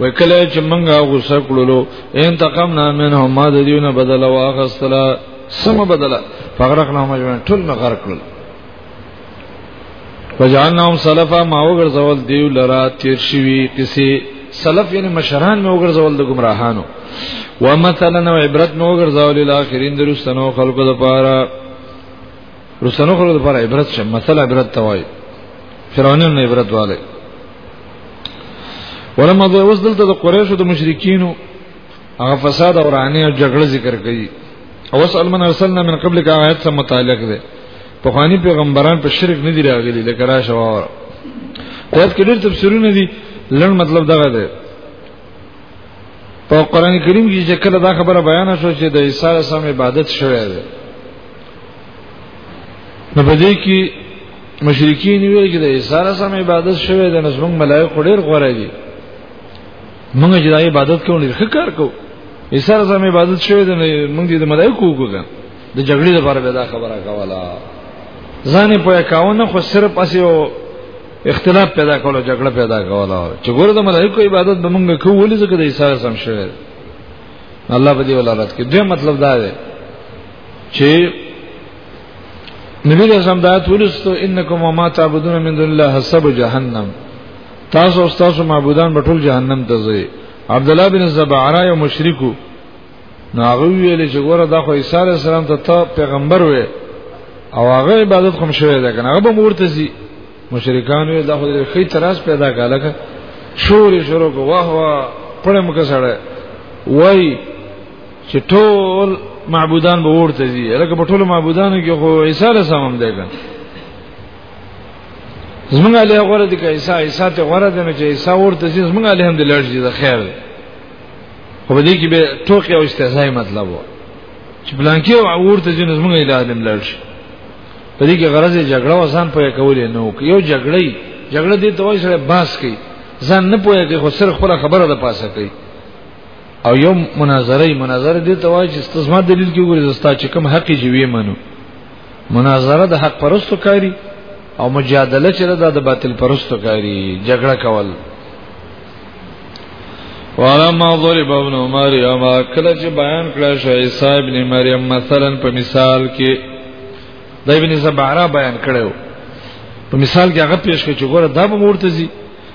وکله چې منګه غوسه کړلو انتقام نه منه ما د دیونه بدل واغستلا سم بدل فغرق نه مجمن ټول نه غرق کړل وجعلناهم سلفا ما وګرځول دیو لرا تیر شوی کسی سلف یعنی مشران مې وګرځول د گمراهانو ومثلا او عبرت مې وګرځول الاخرین درستنو خلقو د پاره رسنو خلقو د پاره عبرت شه مثلا عبرت توای فرعونانو عبرت والے ولما به اوس دلته د قریشو د مشرکینو هغه فساد او رانی او جګړه ذکر کړي او اسال من ارسلنا من قبل کا آیت سره متعلق ده په خواني پیغمبران په شرک نه دی راغلي لکه را شوار آیت کې ډېر تفسیرونه دي لړ مطلب دغه ده په قران کریم کې چې کله دا خبره بیان شو چې د عیسی سم عبادت شوی دی نو په دې کې مشرکین ویل چې د ایثار سم عبادت شوی د نسمن ملائکه ډیر غوړی دي موږ چې د عبادت کوو ډیر ښکار کوو ایثار سم عبادت شوی د موږ د ملائکه وګورم د جګړې لپاره به دا خبره کوله ځان په کاونه خو صرف اسی او اختلاف پیدا کوله جګړه پیدا کوله چې ګوره د ملائکه عبادت به موږ کوو ولې ځکه د ایثار سم شوی الله په دې ولارت کې دوی مطلب دا دی چې نبی له سم دایت ولستو انکم وما تعبدون من دون الله حسب جهنم تاسو او تاسو معبودان په ټول جهنم ته ځي عبد الله بن زبعرا یو مشرکو نو هغه ویل چې ګوره دا خو عیسی علی السلام ته ته پیغمبر وې او هغه عبادت کوم شوی دا کنه هغه به مورته سي مشرکان وی دا خو خې تراس پیدا کاله شور شروع کو واه واه پړم کسړه وای چې ټول معبودان به ورته دي لکه په ټول معبودانو کې خو عیسی علیه السلام دی ګان زمونږ له غره دي کې عیسی عیسی ته غره دي چې عیسی ورته دي زمونږ له هم د لړ دي د خیر خو به دې کې به ټوکی او استهزاء مطلب و چې بلانکی او ورته دي زمونږ له عالم لړ شي په دې کې غرض جګړه وسان پوهه کولې نو یو جګړې جګړه دې توای سره باس کوي ځان نه پوهه کوي خو سر خپل خبره ده پاسه کوي او یو مناظره مناظره دې ته وایي چې استزما دلیل کې وګورئ زستا چې کوم حق یې وی منو مناظره د حق پرستو کاری او مجادله چې دا د باطل پرستو کاری جګړه کول ولما ضرب ابن مریم کله چې بیان کړه شو عیسی ابن مریم مثلا په مثال کې د ابن زبعرا بیان کړو په مثال کې هغه پیش کړ چې ګوره دا به مرتضی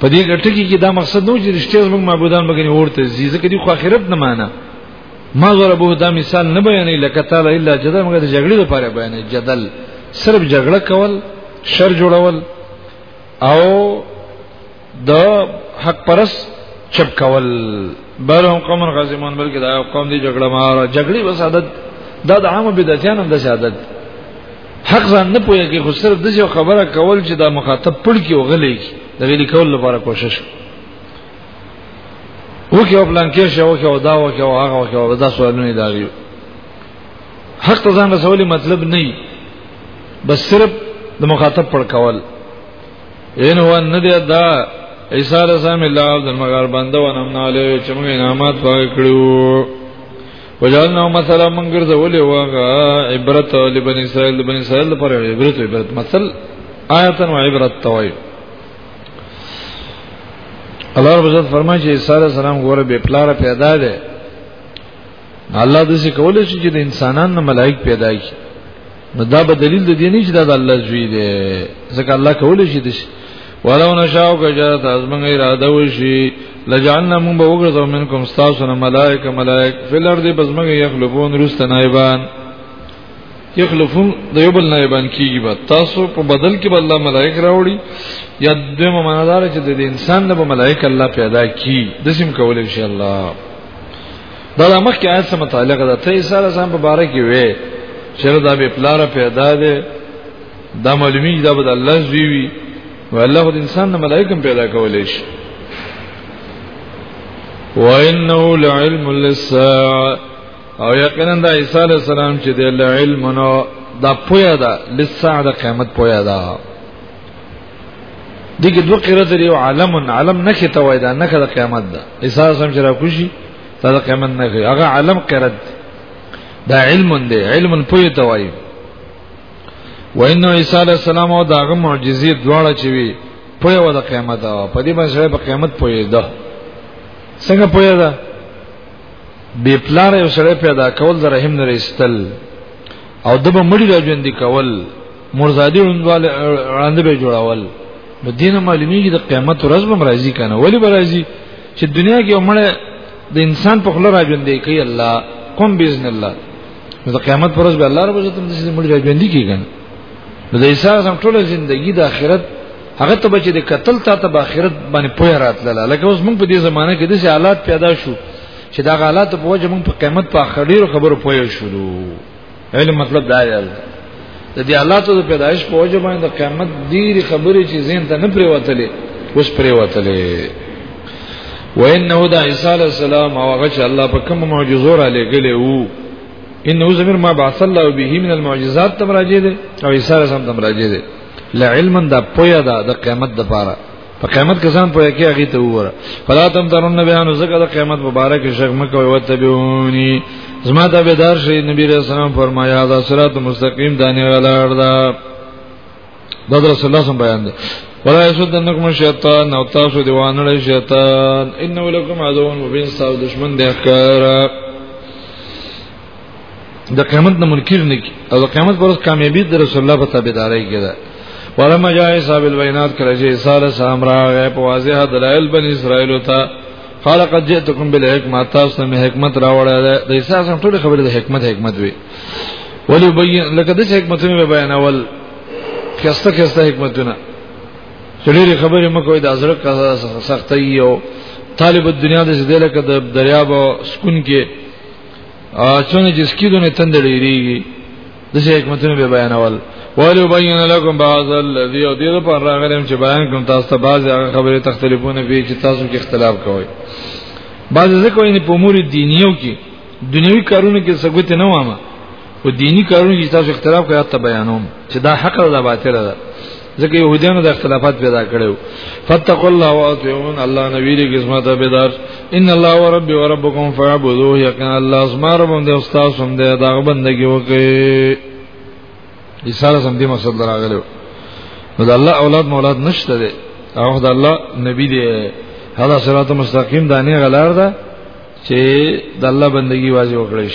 په دې ګټکی کې دا مقصد نو چې رښتیا زموږ معبودان بګنی ورته زی ځکه دی خو آخرت نه معنا ما ضربه دا مثال نه بیانې لکه تعالی الا جدل موږ د جګړې لپاره بیانې جدل صرف جګړه کول شر جوړول او د حق پرس چپ کول بل هم قوم غزمون بلکې دا قوم دی جګړه مار جګړې وسادت دا د عامو بدعتانو د سیادت حق ځان نه پوهه کې خو صرف د یو خبره کول چې دا مخاطب پړ کې وغلې کی د ویلي کول لپاره کوشش وکي او پلان کې شو وکي او دا وکي او هغه وکي او دا سوالونه دا ویو حق ته ځان رسولي مطلب نه بس صرف د مخاطب پړ کول ان هو نه دی دا عیسی علیہ السلام الله د مغار بنده ونمنا له چې موږ انعامات پاک کړو وجعلنا مثلا من ګرځولې واغه عبرت لبن اسرائيل لبن اسرائيل لپاره عبرت عبرت مثل آیتن و عبرت توي الله رب عزت فرمایي چې عیسی علیه السلام ګوره به پلار پیدا دی الله د څه کولای شي چې د انسانانو ملائک پیدا کړي نو دا به دلیل د دې نه چې دا د الله زوی دی ځکه الله کولای شي د ولو نشاو کجا تاسو موږ اراده وشي لجعلنا من بوغرزو منکم استاسو نه ملائکه ملائک فل ارض بزمګ یخلفون رست نایبان یخلفون د یو بل نایبان کیږي با تاسو په بدل کې الله ملائک راوړي یا د ممندار چې د انسان نه به ملائک الله پیدا کی د سیم کول ان شاء الله دا د مخکې آیت سره متعلق ده ته عیسی علیه السلام په باره کې وې چې دا به پلار پیدا دی دا معلومی دا به الله زوی وي او الله د انسان نه ملائکه پیدا کولې شي وانه لعلم للساعه او یقینا د عیسی علیه السلام چې د علم نو دا پویا ده لساعه د قیامت پویا ده دغه دوه قرات دی عالم عالم نه کې توای دا نه کړه قیامت دا احساس هم چې را کوشي دا قیامت نه کوي هغه عالم قرات دا علم دی علم په یو توای وانه عیسی علی السلام او داغه معجزې دواړه چې وي په یو د قیامت او په دې باندې په قیامت پوي ده څنګه پوي ده بے پلار یو سره پیدا کول د رحم نه رسل او دبه مړی را ژوند کول مرزادی عنوان وړاندې به جوړاول نو دینه معلومیږي د قیامت ورځ به مرাজি کنه ولی برازي چې دنیا کې عمر د انسان په خلل راځندې کوي الله قم باذن الله نو د قیامت پر ورځ به الله رب عزت دې مړي راځندې کیږي نو د عیسی سم ټول ژوندۍ د آخرت هغه ته بچي د قتل تا ته آخرت باندې پوهه راتله لکه اوس موږ په دې زمانه کې د حالات پیدا شو چې دا حالات په وجه موږ په قیامت په اخریر خبرو پوهه شروع علم مطلب دا دی د دې الله ته د پیدایش په وجه باندې د قیامت ډېری خبرې چې زین ته نه پریوتلې اوس پریوتلې وانه دا عیسی علی السلام او هغه چې الله په کوم معجزو را لګلې وو انه زمير ما بعث الله به من المعجزات تم راجې دي او عیسی علی السلام تم راجې دي لعلم دا پویا دا د قیامت د پاره په قیامت کسان په کې هغه ته وره فلا تم ترون بیان زکه د قیامت مبارک شیخ مکه او تبعونی زما ته به دار شي نبی رسول الله فرمایا دا صراط مستقیم دانی ولار دا دا رسول الله سم بیان دی ولا يسدنكم الشیطان او تاسو دیوانه شیطان انه لكم عدو مبین تاسو دشمن دی ښکارا د قیامت نه منکر نه کی او د قیامت پر کامیابی د رسول الله په تابعداري کې ده ولما جاء عيسى بالبينات کله چې عيسى له سامرا غه په واضح دلایل بن اسرائيل ته قال قد جئتكم بالحکمه تاسو ته حکمت راوړل ده د عيسى سم ټول خبره د حکمت حکمت وي ولي بين لکه د حکمت مې بیانول کسته کسته حکمتونه ډېری خبرې مکوې د ازرق سختي او طالب الدنیا د دې لکه د دریاب سکون کې ا څنګه چې سکیدونه تند ډیریږي د شي حکمتونه به بیانول ولو بین لکم بعض الذی او دې په راغلم چې بیان کوم تاسو ته بعض هغه خبره تختلفونه به چې تاسو کې اختلاف کوي بعض ځکه ویني په امور دینیو کې دنیوي کارونو کې څه ګوت نه وامه په دینی کارونو کې تاسو اختلاف کوي ته بیانوم چې دا حق ده باطل ده ځکه يهودانو د اختلافات پیدا کړو فتقوا الله واطيعون الله نبی دې قسمت بدار ان الله وربي وربكم فاعبدوه يقين الله اسمار باندې استاد سم دې دا بندگی وکي ایساره سم دې مقصد راغلو نو د الله اولاد مولاد نشته دې او د الله نبی دې هدا صراط مستقیم دانه غلار ده چې د الله بندگی واجب وکړي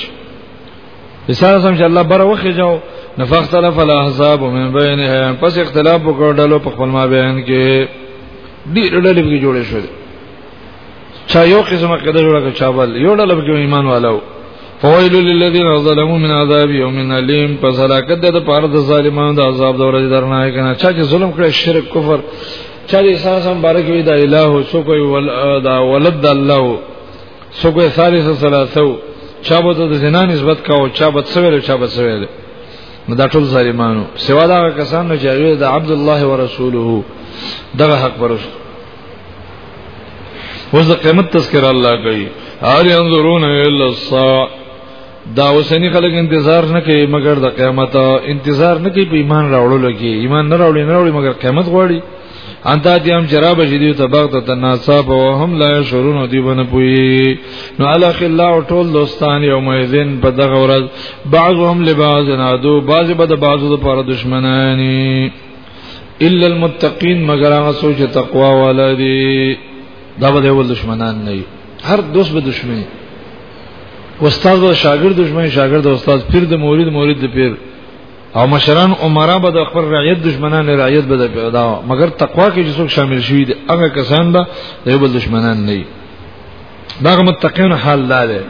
اسلام سم چې الله بر وخه جاو نفختلف الاحزاب من بینها پس اختلاف وکړ ډلو په خپل ما بیان کې ډېر ډلې به جوړې شوې چا یو قسمه قاعده جوړه کړ چا بل یو ډله به ایمان والو فویل للذین ظلموا من عذاب یوم الیم پس هلاکت ده پر د ظالمانو د عذاب د ورځې درنه کنه چا چې ظلم کړ شرک کفر چا دې اساس هم بارک وي دا الہ سو کوي ول دا ولد الله څوک یې ثالثه ثلاثه چا به د زنا نسبت کاو چا به سویل چا به سویل نو دا ټول ظالمانو سوا دا کسان چې هغه د عبد الله ورسوله دغه حق پرست اوس د قیامت تذکر الله کوي هر انظرون الا الصا دا اوسنی خلک انتظار نه کوي مګر د قیامت انتظار نه کوي په ایمان راوړلو کې ایمان نه راوړي نه راوړي مګر قیامت غواړي انتا تیم جراب شدیو تا بغت تا ناساب و هم لا شرون دی بنا پوی نو علاق اللہ و طول دوستان یوم ایزین پا دغورت بعض و هم لبعض نادو بعض با دا بعض دا پار دشمنانی الا المتقین مگر آغا سوچ تقوا والا دی دا با دیول دشمنان نئی هر دوست به دشمنی استاد او شاګرد دشمنی شاګرد استاد پیر د مورید مورید د پیر او مشران عمره به د خپل رعیت دشمنان رعیت به پیدا مګر تقوا کې چې څوک شامل شوی دي هغه کسان به د یو بل دشمنان نه وي دا متقین حال لا ده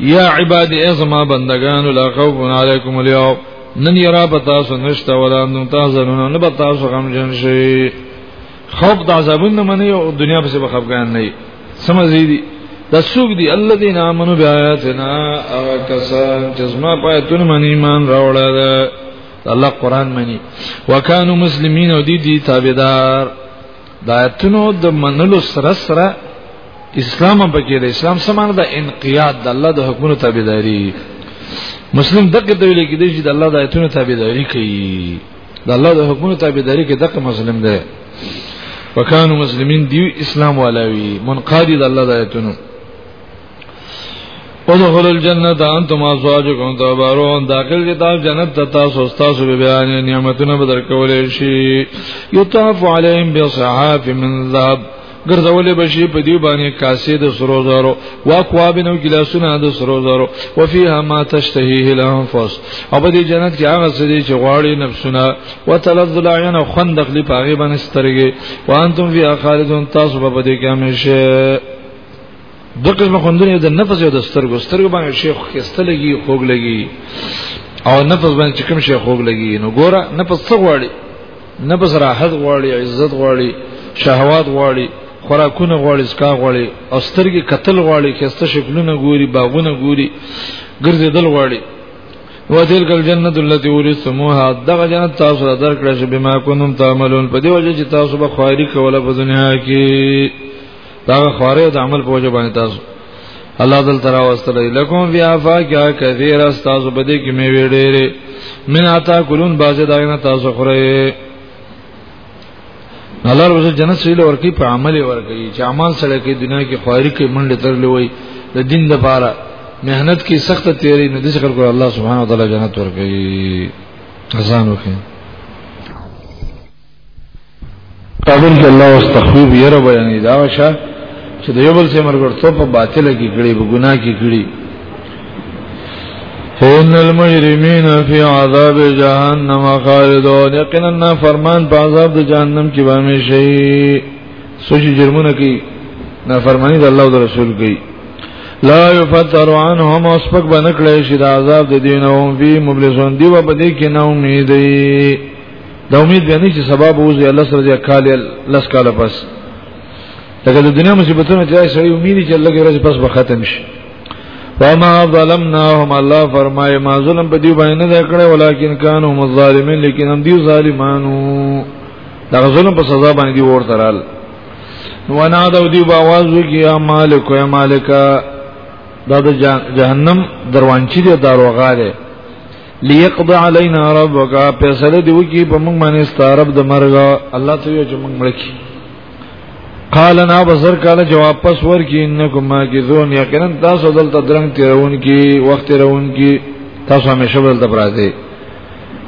یا عباد ازما بندگان لا خوف علیکم اليوم نن یرا پتا سو نشتا ولا نن تاسو نه پتا سو غم جن شي خوف د عذابونو منی او دنیا په سبب خفقان نه سمزي دي دا سوق دي الذين امنوا بآياتنا او کسان چې زما پاتون من ایمان راوړل الله قران مني وکانو مسلمین او دي دي تابعدار دا اتنو د منلو سره سره اسلام پکې د اسلام سمانه د انقیاد د الله د حکمونو تابعداري مسلم دغه ته ویل کېږي چې د الله د آیتونو تابعداري کوي د الله د حکمونو تابعداري کې دغه مسلم دی وکانو مسلمین دی اسلام والاوی منقادی د الله د آیتونو ودخل الجنه انتم ازواجكم تبارون داخل دي تاسو جنت ته تاسو تاسو به بیان نعمتونه بدر کولې شي یطاف علیهم بصحاف من ذهب ګرځولې بشي په دی باندې کاسې د سرو زرو واقوابن او ګلاسونه د سرو زرو وفيها ما تشتهيه الانفس او په دې جنت کې هغه څه دي چې غواړي نفسونه وتلذ العين خندق لې پاغي باندې سترګې وانتم فيها خالدون تاسو په دې کې همیشه د قسم خوندونه د نفس او د سترګو سترګو باندې شیخ خسته لګي خوګ لګي او نفس باندې کوم شیخ خوګ لګي نو ګوره نفس څه غواړي نه بس راحت غواړي عزت غواړي شهوات غواړي خوراکونه غواړي سکا غواړي او سترګې قتل غواړي کسته شکلونه ګوري باغونه ګوري ګرځېدل غواړي وتلک الجنه التي ورثتموها دغه جنت تاسو ته درکړه چې بما كنتم تعملون په دې وجه چې تاسو به خواري کوله په دنیا کې دا خواره د عمل په وجه باندې تاسو الله دل ترا واستل لکم فی افاکا کثیر استاذ بده کې می ویډېره من اتا کلون بازه داینه تاسو خوره الله رب جنت سیل ورکی په عمل ورکی چې عمل سره کې دنیا کې خواري کې منډه ترلې وای د دین د پاره مهنت کې سخت تیری نه د ذکر کول الله سبحانه وتعالى جنت ورکی خزان وکړي قابل کې الله واس تخویب یې را بیانې دا وشه چې د یو بل سره مرګرتوب په باطل کې کړي په ګناه کې کړي ان المجرمین فی عذاب جهنم خالدون یقینا فرمان په عذاب د جهنم کې به همیشه سوچ جرمونه کوي نافرمانی د الله او رسول کوي لا یفتر عنهم اسبق بنکړی شي د عذاب د دین او هم فی مبلسون دی و بده کې نه امید دی دا امید به نه چې سبب وځي الله سره دې کال لس کال پس لکه د دنیا مصیبتونه چې سړی امید چې الله کې ورځ پس به ختم شي وما ظلمناهم الله فرمای ما ظلم په دې باندې نه کړه ولیکن کانوا مظالمین لیکن هم دی ظالمانو دا ظلم په سزا باندې دی ورته رال ونا دا دی په आवाज وکیا مالک یا مالک دا د جهنم دروانچی دی دروغه ليقض علينا ربك فیصله دی وکي په موږ باندې ستارب د مرګ الله ته یو چې موږ مړکی قال نا بصر کاله جواب پس ور کی انکم ما کی ذون یقینا تاسو دلته درنګ تیرون کی وخت تیرون کی تاسو همیشه دلته پراته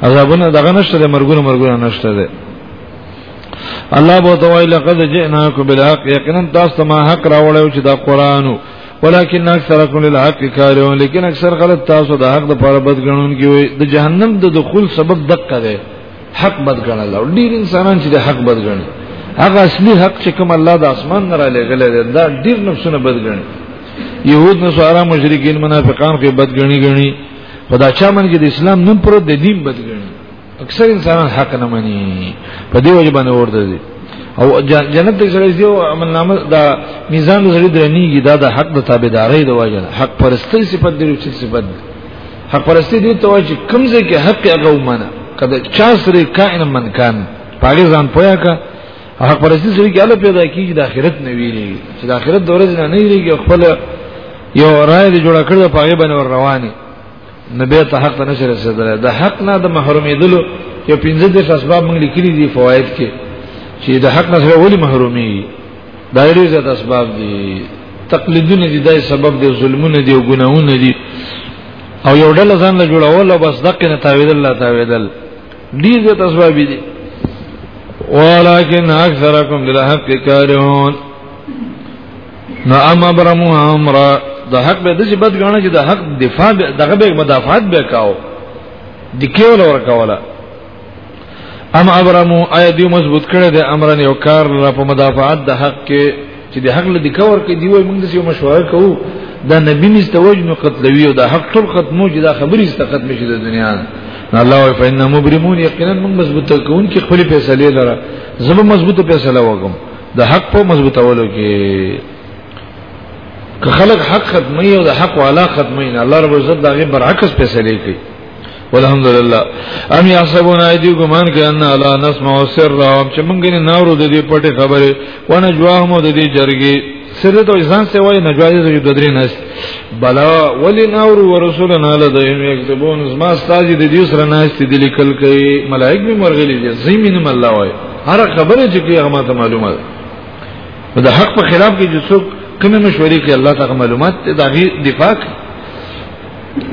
عذابونه دغه نشته د مرګونو مرګونو نشته ده الله بو توای لقد جئناکم بالحق یقینا تاسو ما حق راوړیو چې دا قرانو ولكن اکثرکم للحق کارون لیکن اکثر خلک تاسو د حق د پاره بد غنون کی وي د جهنم د دخول سبب دقه ده حق بد غنل او ډیر انسانان چې د حق بد غني هغه اصلي حق چې کوم الله د اسمان نه را لګل دا ډیر نفسونه بد غني يهود نصارا مشرکین منافقان کې بد غني غني خدا چا من کې د اسلام نوم پر د دین بد غني اکثر انسانان حق نه مني په دې وجه باندې ورته دي او جنت دې سره یو عمل نامه دا میزان دې سره درنیږي دا د حق د تابعداري د وجه حق پرستی صفت دې چې صفت دې حق پرستی دې ته وجه کمزې کې حق هغه ومنه کله چا سره کائن من کان پاګې ځان پویا کا حق پرستی سره کې الله پیدا کیږي د آخرت نه ویلي چې د آخرت دورې نه نه ویلي خپل یو رائے جوړ کړو پاګې باندې رواني نه به ته حق نه سره رسیدل د حق نه د محرومېدل یو پنځه د اسباب موږ لیکلي دي فواید کې چې د حق نه سره ولي محرومي دا ډېر زیات اسباب دي تقلیدونه دي دای سبب دي ظلمونه دي او ګناهونه دي او یو ډله ځان له جوړول او بس دقه نه تاویدل لا تاویدل ډېر زیات اسباب دي ولكن اکثرکم للحق کارهون نو ام ابرم امر د حق به د چې بد غاڼه چې د حق دفاع دغه به مدافعات به کاو د کېول ور کوله ام ابرم اي دی مضبوط کړي د امرن یو کار را په مدافعات د حق کې چې د حق له دکور کې دی وای موږ د یو مشوره کوو دا نبی نستوج نو قتلوي او د حق ټول ختمو چې دا خبرې است ختم شي د دنیا الله وي فإن مبرمون یقینا موږ مضبوط کوون کې خپل فیصله لره زما مضبوط فیصله وکم د حق په مضبوطولو کې که خلق حق ختمي او د حق والا ختمي نه الله رب عزت دغه برعکس فیصله کوي والحمد لله ام يحسبون ايدي ګمان کوي ان لا نسمع سر او چې مونږ نه نورو د دې پټه خبره ونه جواه مو د دې جرګي سر د ځان سه وای نه جواه دې د درې نس بلا ولي نور ورسولنا لديهم يكتبون ما استاج دې دې سره ناشتي دې لیکل کوي ملائک به مرغلي دي زمين مله وای هر خبره چې کې هغه ماته معلومه ده د حق په خلاف کې چې څوک کومه مشورې کې الله تعالی معلومات ته دغه دفاع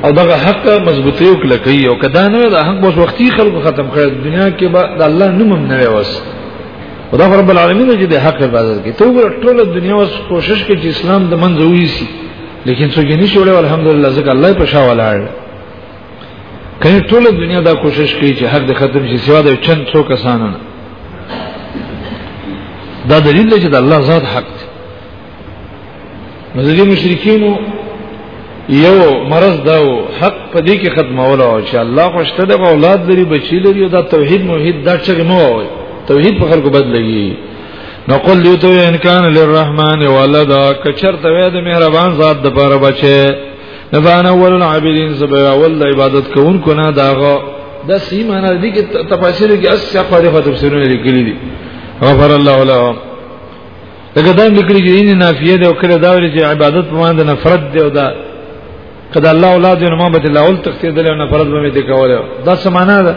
او دغه حق مضبوطی او کلکې او کدا نه د حق بوس وختي خلکو ختم کړ دنیا کې به د الله نوم هم نه وس خدا رب العالمین چې د حق عبادت کې ته ګور ټول دنیا وس کوشش کوي چې اسلام د منځوي سي لیکن څوک یې نشي وړي الحمدلله ځکه الله په شاولاړ کله ټول دنیا دا کوشش کوي چې حد ختم شي سوا د چند څو کسانو نه دا دلیل دی چې د الله ذات حق دی نو ځینې مشرکینو یو مرض دا و حق په دې کې ختمول او چې الله خوشته د اولاد لري بچی لري دا توحید موحد دا چې مو وای توحید په خلکو بد لګي نو قل یو ته ان کان للرحمن ولدا کچر ته د مهربان ذات د پاره بچي نفعنا اول العابدین زبر اول د عبادت کوونکو نه داغه د سیمه نه دي کې تفاسیر کې اس یا قاری خاطر سرونه لیکلي دي غفر الله لهم لکه دا لیکلي چې ان نافیه ده او کله دا ویل چې عبادت په معنی د نفرت دی او دا کله الله اولاد نو ما به الله اول تخته دل او نفرت به دې کوله دا سمانا ده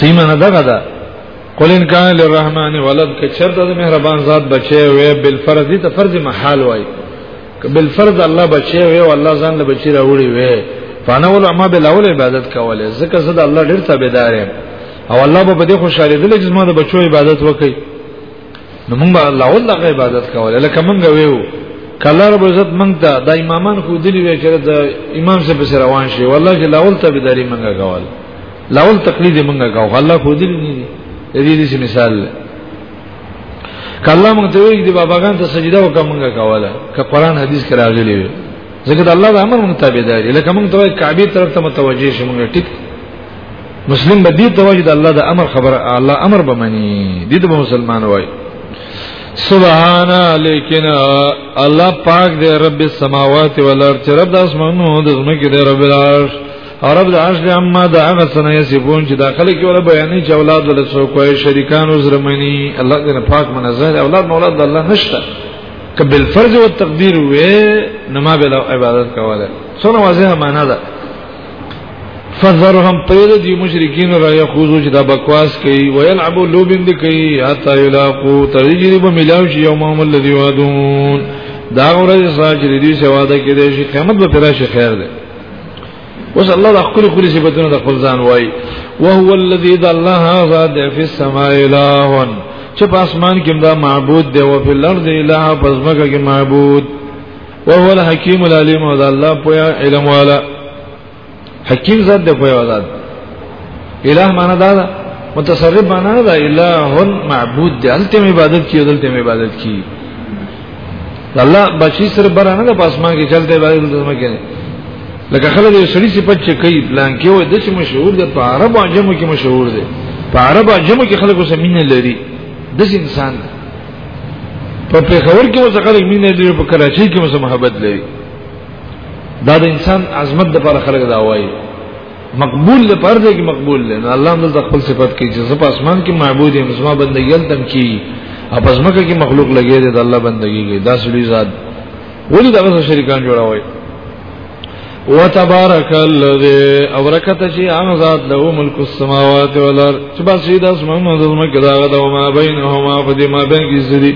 سیمه نه دغه ده قل ان کان للرحمن ولد که چرته د مهربان ذات بچي وي بل فرض دي ته فرض محال وای بل فرض الله بچي وي او الله ځان له بچي راوړي وي فانا ول ما بل اول عبادت کوله ځکه زه د الله ډیر تابعدار یم او الله به دې خوشاله دي چې ما د بچو عبادت وکړي نو موږ الله ول عبادت کوله لکه موږ ویو کله رب عزت موږ ته د امامان خو دلی وی چې د امام سره بس روان شي والله چې لاول تابعداري موږ کول لاول تقلید موږ کاو الله خو دلی نه دي دې مثال کله موږ ته ویل دي باباګان ته سجده وکړه موږ کوله که قران حدیث کې راغلي وي ځکه د الله د امر موږ تابعداري لکه موږ ته وایي کعبه طرف ته متوجه شي موږ ټیک مسلم به دې ته وایي د الله د امر خبره الله امر به مني دې ته مسلمان وایي سبحان لیکن الله پاک دې رب السماوات والارض رب د اسمانونو د زمکه دې رب العرش عرب د عرش اما د هغه سنه یسبون چې داخله کې ولا بیانې چې اولاد ول څو کوی شریکان او زرمنی الله دې پاک منزل اولاد مولاد الله نشته کبل فرض او تقدیر وې نما بل عبادت کوله سونه واضح معنا ده فذرهم پرید دی مشرکین را یخوزو چې دا بکواس کوي ویلعبو لوبین دی کوي حتا یلاقو ترجری به ملاو شي یومهم الذی وعدون دا ورځ ساجری دی سواده کې دی شي قیامت به پرشه خیر ده وس الله د خپل خوري صفاتونه د خپل ځان وای او هو الذی ذا الله هذا د فی السماء اله چې په اسمان کې دا معبود دی او په الارض اله پس مګه کې معبود او هو الحکیم العلیم او ذا الله په علم والا حکیم ذات دی په ذات اله معنا دا ده متصرف معنا دا اله معبود دی الته عبادت کی دلته عبادت کی الله بچی سره برانه د پاسمان کې چلته باندې دلته کې لکه خلک یو سړي صفات چې کوي پلان کې وای د چې مشهور ده په عرب او عجمو کې مشهور ده په عرب او عجمو کې خلک اوسه مين لري د انسان په پیښور کې اوسه خلک مين لري په کراچۍ کې اوسه محبت لري دا د انسان عظمت د لپاره خلک دا وایي مقبول له پر دې کې مقبول دی نو الله موږ د خپل صفات کې چې زپ اسمان کې معبود یم زما بندګي تم کی اپ ازمکه کې مخلوق لګي دی د الله بندګي کې دا سړي ذات ولې دغه شریکان جوړاوي وتبارك الذي اورکت شي ان ذات له ملک السماوات والارض چې بس دې د اسمانونو د زمکه دا غدا او ما بینهما په دې ما بین کې سړي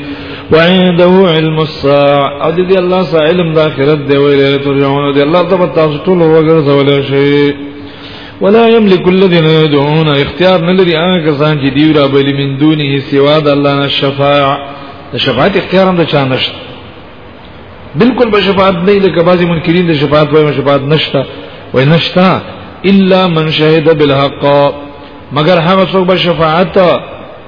وعنده علم الساعه او دې الله سره علم د اخرت دی ویلې ترجمه دې الله ته تاسو ټول وګرځول شي ولا يملك الذين يدعون اختيار نلري هغه کسان چې دی را بلی من دونه سوا د الله نه شفاعه د شفاعت اختیار هم د چا نشته بالکل به شفاعت نه لکه بعضی منکرین د شفاعت وایي شفاعت نشته وای نشته الا من شهد بالحق مگر هغه څوک به شفاعت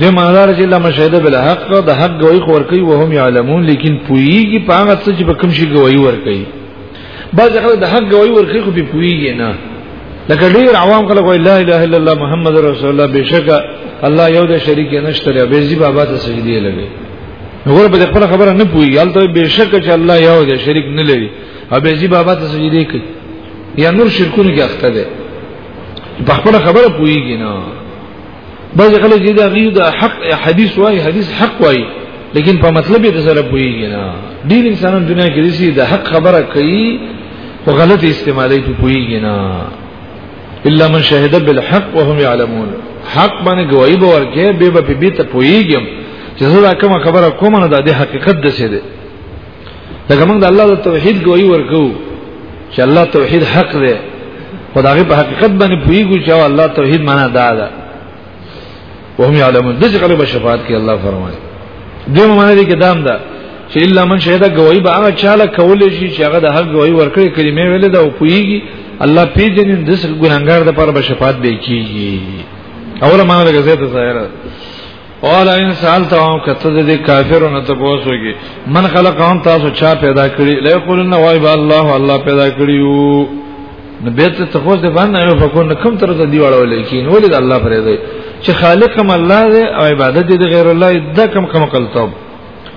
د مالار چې لمه شهده بل حق د حق گوي خور کوي وهم يعلمون لیکن پويږي په هغه څه چې په کوم شي گوي ور کوي بعض خلک د حق گوي ور کوي خو به پويږي نه لکه ډیر عوام خلک وایي لا اله الا الله محمد رسول الله بشکا الله یو د شریک نشته لري به زی بابا ته سجدي لګي نور به خپل خبره نه پويږي البته بشکا چې الله یو د شریک نه لري او به زی بابا ته سجدي کوي یا نور شرکونه کې اخته ده په خپل خبره پويږي نه بعض خلک چې دا غيو دا حق حدیث وای حدیث حق وای لیکن په مطلب یې سره پويږي نه ډیر انسانان دنیا کې رسي دا حق خبره کوي او غلط استعمالي ته پويږي نه الا من شهد بالحق وهم يعلمون حق باندې گواہی به ورکه به به به ته پويږم چې زه دا کوم خبره کوم نه د حقیقت د څه ده لکه موږ د الله د توحید ګوي ورکو چې الله توحید حق دی خدای په حقیقت باندې پویږي چې الله توحید معنا دا ده وهم يعلمون د څه کله شفاعت کې الله فرمایي دغه معنی دي کې دام ده چې الا من شهد گواہی به هغه چاله کول شي چې هغه د حق گواہی ورکړي کلمې ویلې دا او پویږي الله پیژنې د څه ګناګار د پر به شفاعت به کیږي اوله معنی د غزه ته ظاهره قال ان سالتهم کته دې کافرونو ته پوسوږي من خلقهم تاسو چا پیدا کړی لا یقولن وای با الله الله پیدا کړیو نو به ته تاسو دې باندې یو فکر نه کوم تر دې دیواله ولیکین ولې د الله پرې دی چې خالقم الله دې او عبادت دې غیر الله دې کم کم کلتوب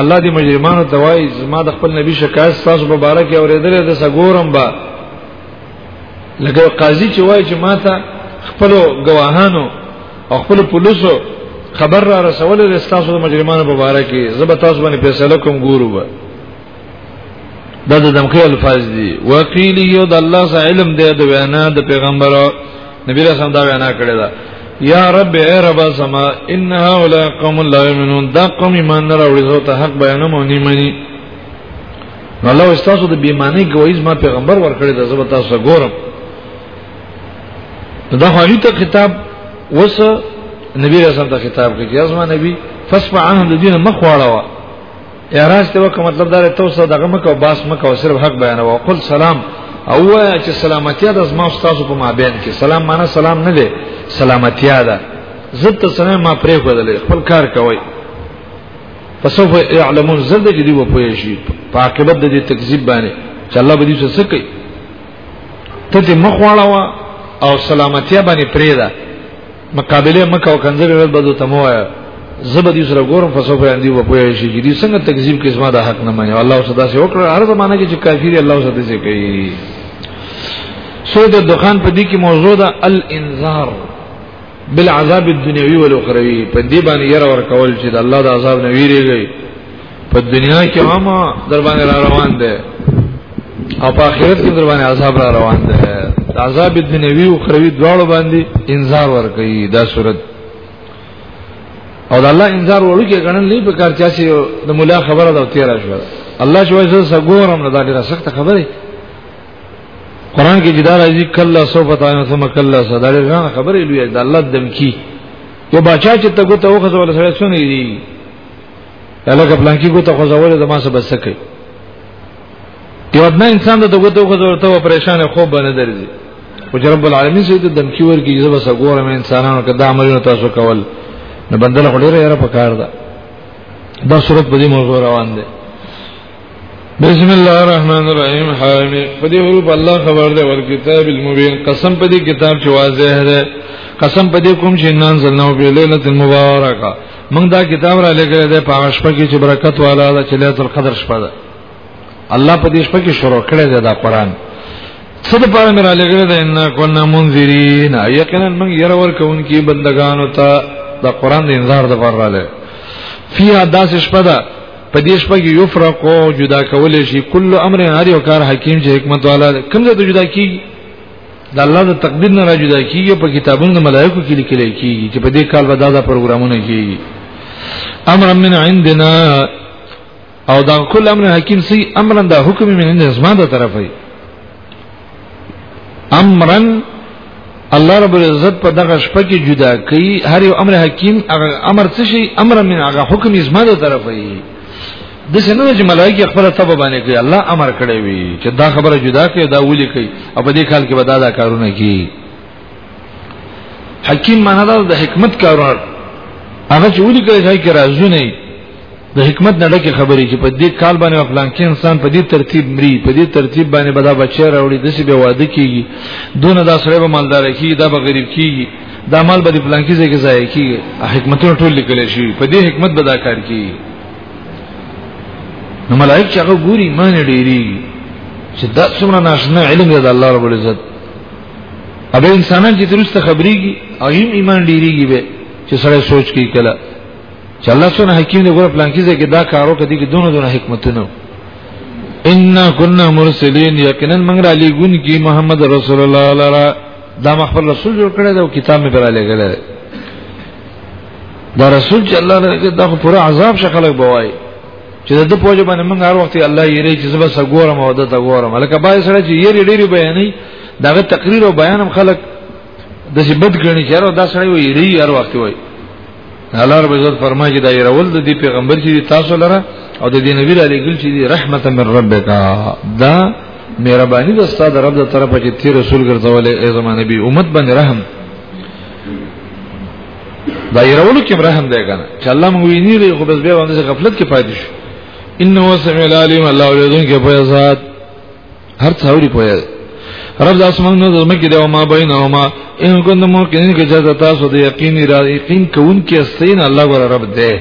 الله دې مجرمانو ته وایي زما د خپل نبی شکایت تاسو په باره کې اورېدلې د سګورم با لکه قاضي چې وایي چې ماته خپل گواهانو او خپل پولیسو خبر را رسول د تاسو د مجرمانو په باره کې زبر تاسو باندې فیصله کوم ګورو به دا د دمخې الفاظ دي وقیل یو د الله سره علم دی د وینا د پیغمبرو نبی رسول الله دا وینا کړې ده یا رب اے رب سما ان هؤلاء قوم لا یمنون دا قوم ایمان نه راوړي زه ته حق بیان مو نه مني نو الله استاسو د بیمانه گویز ما پیغمبر ورکړی د زبر تاسو ګورم دا خو ته کتاب وس نبی رسول ته خطاب کوي ازما نبی فسمع عنهم الذين مخواړه اعراض ته وکړه مطلب دا ته اوس دغه مکه او باس مکه او صرف حق بیان او قل سلام او وای چې سلامتی ده زما استاد په مابین کې سلام معنا سلام نه دی سلامتی ده زت ته سلام ما پرې کول خپل کار کوي فسوف يعلمون زرد چې دی و پوي شي په عاقبت د دې تکذیب باندې چې الله به دې څه کوي ته دې مخواړه او سلامتی باندې پرې ده مقابله مکه او کنځل رد بدو تموایا زبدي سره ګورم فسوف اندي و پوهې شي دي څنګه تکذیب کې زما د حق نه مانی الله صدا سي وکړه هر زمانه کې چې کافر الله صدا سي کوي سوره د دخان په دې کې موضوع ده الانذار بالعذاب الدنیوي والاخروی په دې باندې ير ور کول چې د الله د عذاب نه ویریږي په دنیا کې هم در باندې را روان دی او په آخرت کې در باندې عذاب را روان دی عذاب دنیوي او اخروی دواړو باندې انذار ورکړي دا صورت او د الله انذار ورکړي غنن لې په کار چا چې د مولا خبره دا تیرا شو الله شوی زه سګورم نه دا ډیره سخت خبره قران کې جدا راځي کله سو پتا ثم کله صدا ډیره خبره لوي د الله دمکی یو بچا چې تګو ته وخت ولا سره سنې دي الګ پلانکی کو ته غزول د ما سره بس کوي یو ادنا انسان د دغه دغه ورته پریشان خو باندې درځي او رب العالمین سید د دمکی ورګي زبر سګورم انسانانو کدا عملونه تاسو کول نه بندل خډره یاره پکار ده دا صورت په دې موضوع روان ده بسم الله الرحمن الرحیم حامی په دې حروف الله خبر ده ور کتاب المبین قسم په دې کتاب چې واضح ده قسم په دې کوم چې نن زنه په ليله المبارکه موږ دا کتاب را لګره ده په شپه کې چې برکت والا ده چې ليله القدر شپه ده الله په دې شپه کې شروع کړی ده دا قران څه د پاره را لګره ده ان کنا منذرین یقینا موږ ير ور کوونکی بندگانو ته دا قران د انذار د پر را لګره فيها داس شپه ده په دې شپه کې یفرقو جدا کول شي کل امر هر یو کار حکیم چې حکمت والا کوم ځای ته جدا کیږي د الله د تقدیر نه را جدا کیږي په کتابونو د ملائکو کې لیکل کیږي چې په دې کال به دا دا پروګرامونه کیږي امر من عندنا او دا کل امر حکیم سي امر دا حکم من عند زما د طرفه امرا الله رب العزت په دغه شپه کې جدا کوي هر یو امر حکیم هغه امر څه شي امر من هغه حکم ازما ده طرفه یي د سينو چې ملایکه خپل تب باندې کوي الله امر کړی وي چې دا خبره جدا کوي دا ولي کوي او په دې کال کې به دا, دا کارونه کوي حکیم معنا دا د حکمت کارونه هغه چې ولي کوي چې راځونه د حکمت نه ډکه خبرې چې په دې کال باندې خپلان کې انسان په دې ترتیب مري په دې ترتیب باندې بدا بچی راوړي د څه به واده کیږي دون دا سره به مالدار کیږي دا به غریب کیږي دا مال به پلان کې ځای کې ځای کیږي حکمتونه ټول لیکل شي په دې حکمت به دا کار کیږي نو ملائک چې هغه ګوري مان ډیری چې دا څومره ناشنا علم دی د الله رب العزت ابه انسانان چې درسته خبريږي اغیم ایمان ډیریږي به چې سره سوچ کوي کله چې الله سونه حکیم دی ګور پلان کیږي دا کارو کدي کې دونو دونو حکمتونه ان كنا مرسلين یقینا موږ را لګون کی محمد رسول الله لرا دا مخبر رسول جوړ کړی دا کتاب می پر لګل دا رسول چې الله لرا دا پورا عذاب شخلک بوای چې د پوجا باندې موږ هر وخت الله یې چې زبر سګورم او د تا ګورم الکه بای سره چې یې ډېری بیانې داغه تقریر او بیان هم خلک د څه بد غني چې راو دا سړی وي ری هر وخت وي الله رب عزت فرمایي چې دا یې راول د دې پیغمبر چې تاسو لره او د دې نبی علی ګل چې رحمت من ربک دا مهرباني د استاد رب د طرفه چې تیر رسول ګرځولې ای زمانه نبی امت باندې رحم دا یې راول کې رحم دی کنه چې الله موږ یې نه لري خو بس بیا باندې غفلت کې پاتې شو انه سمع العلیم الله ولذین کې په ذات هر څه اوري پوهه رب د اسمانونو د مکه دی او ما بینهما ان کوم ممکن کې جزا تاسو د یقین را یقین کوون کې استین الله ور رب دی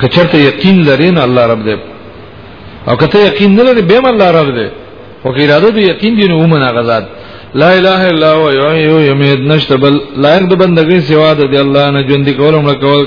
کچرته یقین لرین الله رب دی او کته یقین نه لري به الله رب دی او کې اراده دی یقین دی نو ومنه غزاد لا اله الا هو یحیی و یمیت نشته بل لایق د بندګۍ سوا د الله نه ژوند کولم نه کول